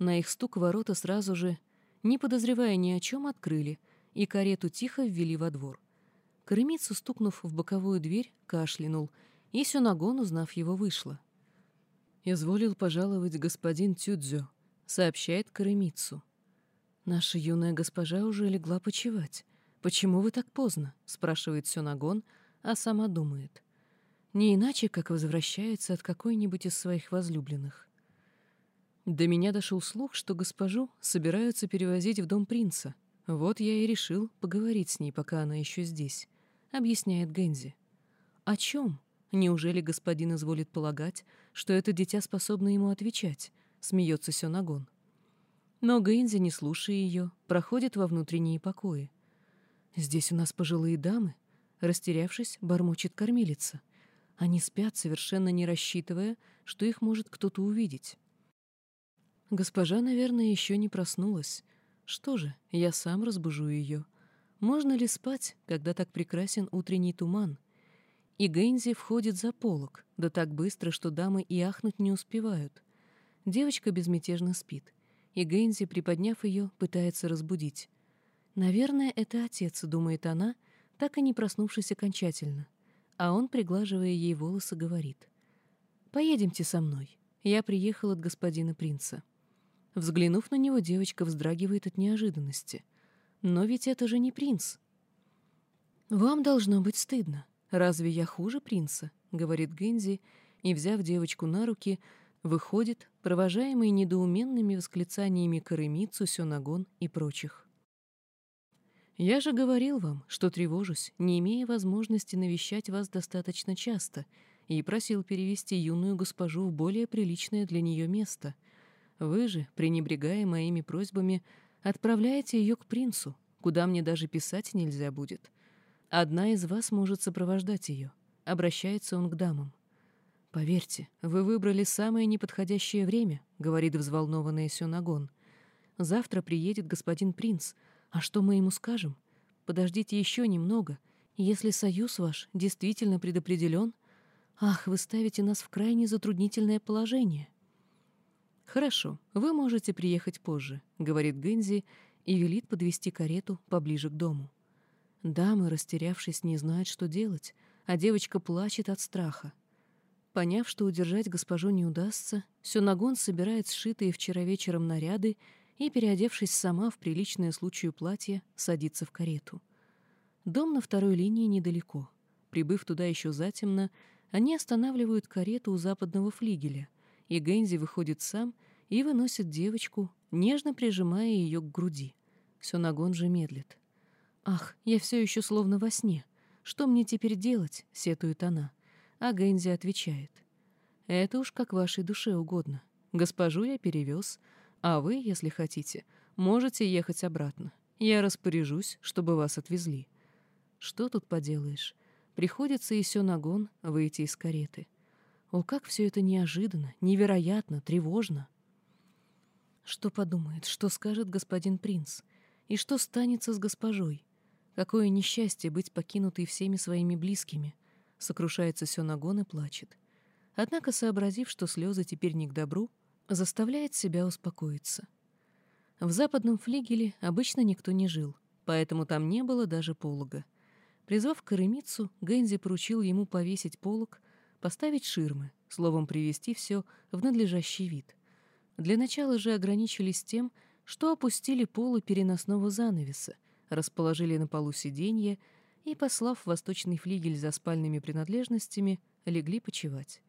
На их стук ворота сразу же, не подозревая ни о чем, открыли, и карету тихо ввели во двор. Корымицу, стукнув в боковую дверь, кашлянул, и Сюнагон, узнав его, вышла. «Изволил пожаловать господин Тюдзё», — сообщает Каремицу. «Наша юная госпожа уже легла почевать. Почему вы так поздно?» — спрашивает Сюнагон, а сама думает. Не иначе, как возвращается от какой-нибудь из своих возлюбленных. До меня дошел слух, что госпожу собираются перевозить в дом принца. Вот я и решил поговорить с ней, пока она еще здесь, — объясняет Гензи. О чем? Неужели господин изволит полагать, что это дитя способно ему отвечать? Смеется Сёнагон. Но Гэнзи, не слушая ее, проходит во внутренние покои. «Здесь у нас пожилые дамы», — растерявшись, бормочет кормилица. Они спят, совершенно не рассчитывая, что их может кто-то увидеть. Госпожа, наверное, еще не проснулась. Что же, я сам разбужу ее. Можно ли спать, когда так прекрасен утренний туман? И Гэнзи входит за полок, да так быстро, что дамы и ахнуть не успевают. Девочка безмятежно спит, и Гэнзи, приподняв ее, пытается разбудить. «Наверное, это отец», — думает она, так и не проснувшись окончательно. А он, приглаживая ей волосы, говорит. «Поедемте со мной. Я приехал от господина принца». Взглянув на него, девочка вздрагивает от неожиданности. «Но ведь это же не принц». «Вам должно быть стыдно. «Разве я хуже принца?» — говорит Гензи, и, взяв девочку на руки, выходит, провожаемый недоуменными восклицаниями Каремицу, Сёнагон и прочих. «Я же говорил вам, что тревожусь, не имея возможности навещать вас достаточно часто, и просил перевести юную госпожу в более приличное для нее место. Вы же, пренебрегая моими просьбами, отправляете ее к принцу, куда мне даже писать нельзя будет. Одна из вас может сопровождать ее. Обращается он к дамам. «Поверьте, вы выбрали самое неподходящее время», — говорит взволнованный Сюнагон. «Завтра приедет господин принц. А что мы ему скажем? Подождите еще немного. Если союз ваш действительно предопределен... Ах, вы ставите нас в крайне затруднительное положение». «Хорошо, вы можете приехать позже», — говорит Гэнзи и велит подвести карету поближе к дому. Дамы, растерявшись, не знают, что делать, а девочка плачет от страха. Поняв, что удержать госпожу не удастся, Сюнагон собирает сшитые вчера вечером наряды и, переодевшись сама в приличное случаю платье, садится в карету. Дом на второй линии недалеко. Прибыв туда еще затемно, они останавливают карету у западного флигеля, и Гэнзи выходит сам и выносит девочку, нежно прижимая ее к груди. Сюнагон же медлит. «Ах, я все еще словно во сне. Что мне теперь делать?» — сетует она. А Гэнзи отвечает. «Это уж как вашей душе угодно. Госпожу я перевез, а вы, если хотите, можете ехать обратно. Я распоряжусь, чтобы вас отвезли». Что тут поделаешь? Приходится и все нагон выйти из кареты. О, как все это неожиданно, невероятно, тревожно. Что подумает, что скажет господин принц? И что станется с госпожой? Какое несчастье быть покинутой всеми своими близкими, сокрушается Сёнагон и плачет. однако, сообразив, что слезы теперь не к добру, заставляет себя успокоиться. В западном флигеле обычно никто не жил, поэтому там не было даже полога. Призвав Каремицу, Гэнзи поручил ему повесить полог, поставить ширмы, словом, привести все в надлежащий вид. Для начала же ограничились тем, что опустили полы переносного занавеса, расположили на полу сиденья и, послав восточный флигель за спальными принадлежностями, легли почевать.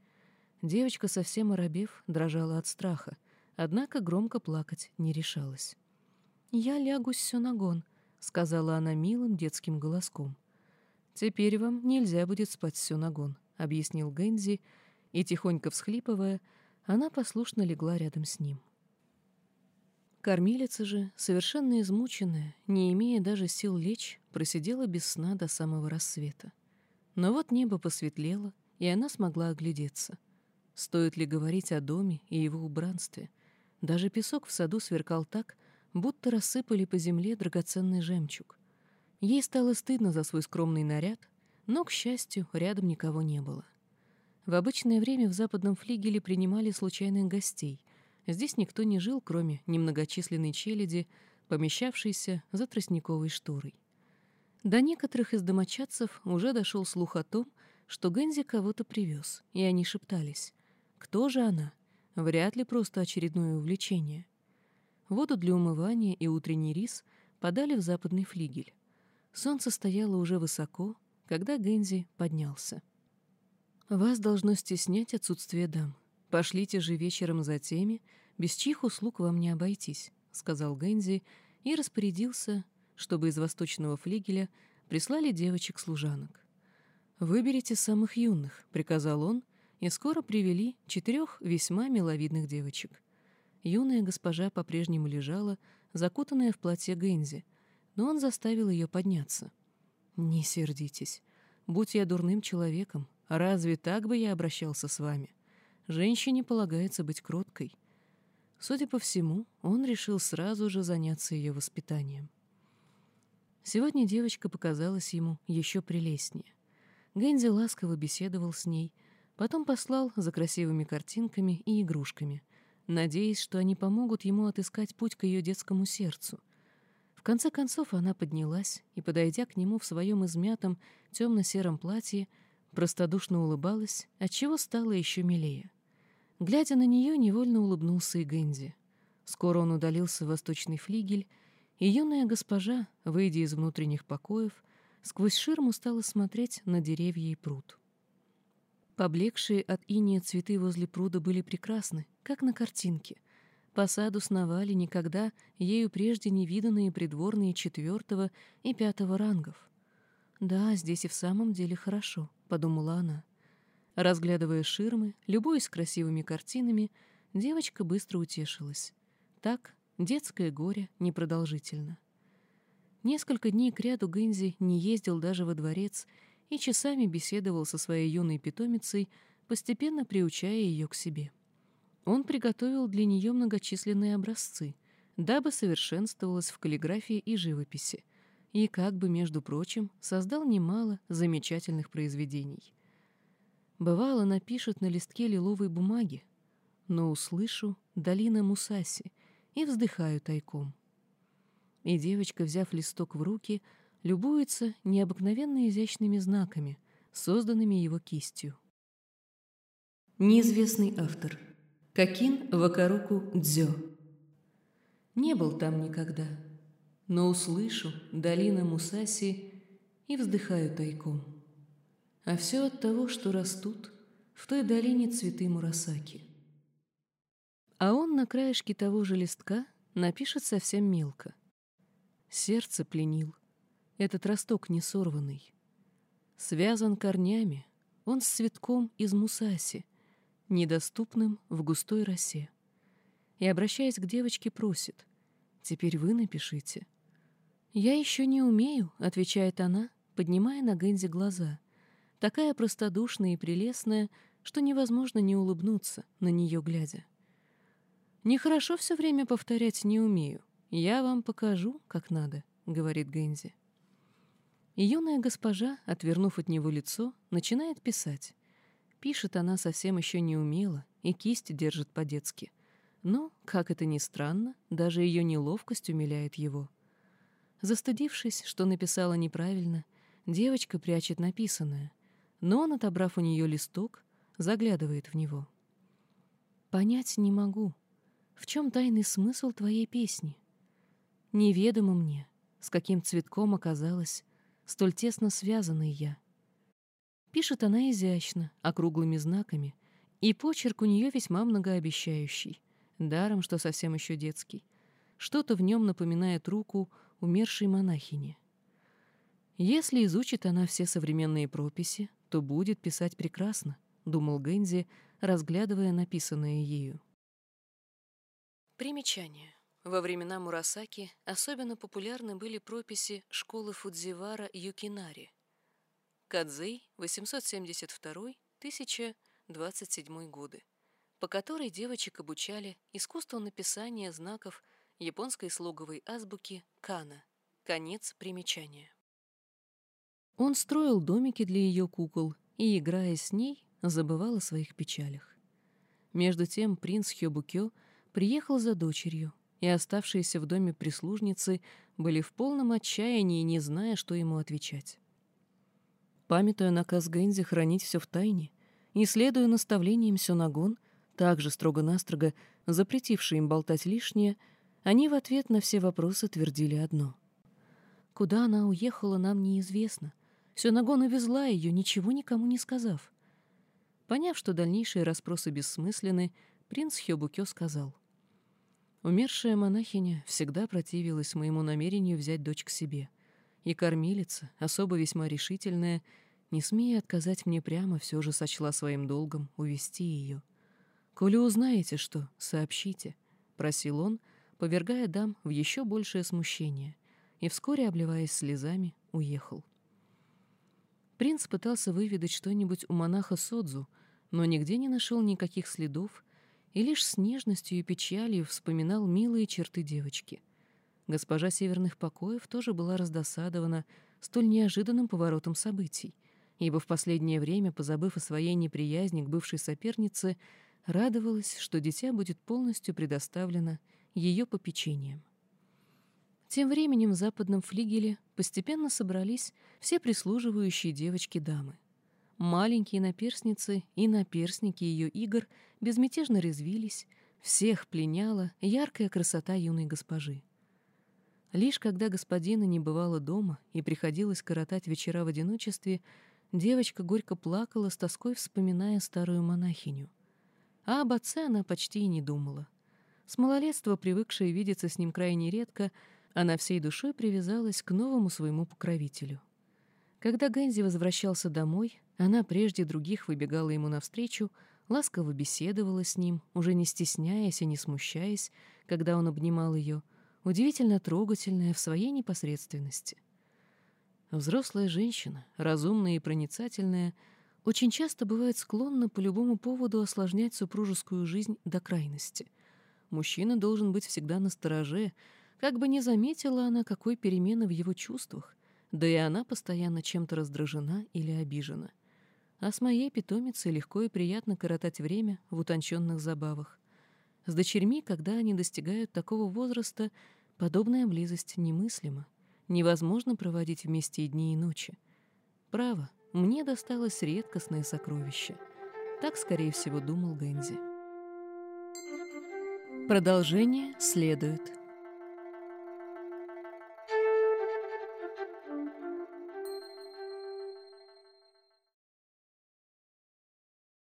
Девочка, совсем оробев, дрожала от страха, однако громко плакать не решалась. «Я лягу с сюнагон», — сказала она милым детским голоском. «Теперь вам нельзя будет спать с сюнагон», — объяснил Гэнзи, и, тихонько всхлипывая, она послушно легла рядом с ним. Кормилица же, совершенно измученная, не имея даже сил лечь, просидела без сна до самого рассвета. Но вот небо посветлело, и она смогла оглядеться. Стоит ли говорить о доме и его убранстве? Даже песок в саду сверкал так, будто рассыпали по земле драгоценный жемчуг. Ей стало стыдно за свой скромный наряд, но, к счастью, рядом никого не было. В обычное время в западном флигеле принимали случайных гостей. Здесь никто не жил, кроме немногочисленной челяди, помещавшейся за тростниковой шторой. До некоторых из домочадцев уже дошел слух о том, что Гэнзи кого-то привез, и они шептались. Кто же она? Вряд ли просто очередное увлечение. Воду для умывания и утренний рис подали в западный флигель. Солнце стояло уже высоко, когда Гэнзи поднялся. «Вас должно стеснять отсутствие дам. Пошлите же вечером за теми, без чьих услуг вам не обойтись», — сказал Гэнзи и распорядился, чтобы из восточного флигеля прислали девочек-служанок. «Выберите самых юных», — приказал он, — и скоро привели четырех весьма миловидных девочек. Юная госпожа по-прежнему лежала, закутанная в платье Гэнзи, но он заставил ее подняться. «Не сердитесь. Будь я дурным человеком, разве так бы я обращался с вами? Женщине полагается быть кроткой». Судя по всему, он решил сразу же заняться ее воспитанием. Сегодня девочка показалась ему еще прелестнее. Гэнзи ласково беседовал с ней — Потом послал за красивыми картинками и игрушками, надеясь, что они помогут ему отыскать путь к ее детскому сердцу. В конце концов она поднялась и, подойдя к нему в своем измятом темно-сером платье, простодушно улыбалась, отчего стало еще милее. Глядя на нее, невольно улыбнулся и Гэнди. Скоро он удалился в восточный флигель, и юная госпожа, выйдя из внутренних покоев, сквозь ширму стала смотреть на деревья и пруд. Поблекшие от иния цветы возле пруда были прекрасны, как на картинке. По саду сновали никогда ею прежде невиданные придворные четвертого и пятого рангов. «Да, здесь и в самом деле хорошо», — подумала она. Разглядывая ширмы, любуясь красивыми картинами, девочка быстро утешилась. Так, детское горе непродолжительно. Несколько дней кряду Гэнзи не ездил даже во дворец и часами беседовал со своей юной питомицей, постепенно приучая ее к себе. Он приготовил для нее многочисленные образцы, дабы совершенствовалась в каллиграфии и живописи, и, как бы, между прочим, создал немало замечательных произведений. Бывало, напишет на листке лиловой бумаги, но услышу «Долина Мусаси» и вздыхаю тайком. И девочка, взяв листок в руки, — любуется необыкновенно изящными знаками, созданными его кистью. Неизвестный автор. Какин Вакаруку Дзё. Не был там никогда, но услышу долина Мусаси и вздыхаю тайком. А все от того, что растут в той долине цветы Мурасаки. А он на краешке того же листка напишет совсем мелко. Сердце пленил — этот росток не сорванный. Связан корнями, он с цветком из мусаси, недоступным в густой росе. И, обращаясь к девочке, просит, «Теперь вы напишите». «Я еще не умею», — отвечает она, поднимая на Гэнзи глаза, такая простодушная и прелестная, что невозможно не улыбнуться, на нее глядя. «Нехорошо все время повторять «не умею». Я вам покажу, как надо», — говорит Гэнзи. И юная госпожа, отвернув от него лицо, начинает писать. Пишет она совсем еще не умела и кисть держит по-детски. Но, как это ни странно, даже ее неловкость умиляет его. Застудившись, что написала неправильно, девочка прячет написанное, но он, отобрав у нее листок, заглядывает в него. «Понять не могу, в чем тайный смысл твоей песни? Неведомо мне, с каким цветком оказалась столь тесно связанной я. Пишет она изящно, округлыми знаками, и почерк у нее весьма многообещающий, даром, что совсем еще детский. Что-то в нем напоминает руку умершей монахини. Если изучит она все современные прописи, то будет писать прекрасно, думал Гэнзи, разглядывая написанное ею. Примечание. Во времена Мурасаки особенно популярны были прописи школы Фудзивара Юкинари. Кадзей, 872-1027 годы, по которой девочек обучали искусству написания знаков японской слоговой азбуки кана. Конец примечания. Он строил домики для ее кукол и, играя с ней, забывал о своих печалях. Между тем принц Хёбукё приехал за дочерью, и оставшиеся в доме прислужницы были в полном отчаянии, не зная, что ему отвечать. Памятуя наказ Гэнзи хранить все в тайне и следуя наставлениям Сёнагон, также строго-настрого запретивший им болтать лишнее, они в ответ на все вопросы твердили одно. Куда она уехала, нам неизвестно. Сёнагон увезла ее, ничего никому не сказав. Поняв, что дальнейшие расспросы бессмысленны, принц Хёбукё сказал — Умершая монахиня всегда противилась моему намерению взять дочь к себе. И кормилица, особо весьма решительная, не смея отказать мне прямо, все же сочла своим долгом увести ее. «Коли узнаете что, сообщите», — просил он, повергая дам в еще большее смущение, и вскоре, обливаясь слезами, уехал. Принц пытался выведать что-нибудь у монаха Содзу, но нигде не нашел никаких следов и лишь с нежностью и печалью вспоминал милые черты девочки. Госпожа Северных Покоев тоже была раздосадована столь неожиданным поворотом событий, ибо в последнее время, позабыв о своей неприязни к бывшей сопернице, радовалась, что дитя будет полностью предоставлено ее попечением. Тем временем в западном флигеле постепенно собрались все прислуживающие девочки-дамы. Маленькие наперсницы и наперсники ее игр безмятежно резвились, всех пленяла яркая красота юной госпожи. Лишь когда господина не бывало дома и приходилось коротать вечера в одиночестве, девочка горько плакала с тоской, вспоминая старую монахиню. А об отце она почти и не думала. С малолетства, привыкшая видеться с ним крайне редко, она всей душой привязалась к новому своему покровителю. Когда Гэнзи возвращался домой, она прежде других выбегала ему навстречу, ласково беседовала с ним, уже не стесняясь и не смущаясь, когда он обнимал ее, удивительно трогательная в своей непосредственности. Взрослая женщина, разумная и проницательная, очень часто бывает склонна по любому поводу осложнять супружескую жизнь до крайности. Мужчина должен быть всегда настороже, как бы не заметила она какой перемены в его чувствах, да и она постоянно чем-то раздражена или обижена — а с моей питомицей легко и приятно коротать время в утонченных забавах. С дочерьми, когда они достигают такого возраста, подобная близость немыслима. Невозможно проводить вместе и дни, и ночи. Право, мне досталось редкостное сокровище. Так, скорее всего, думал Гэнзи. Продолжение следует.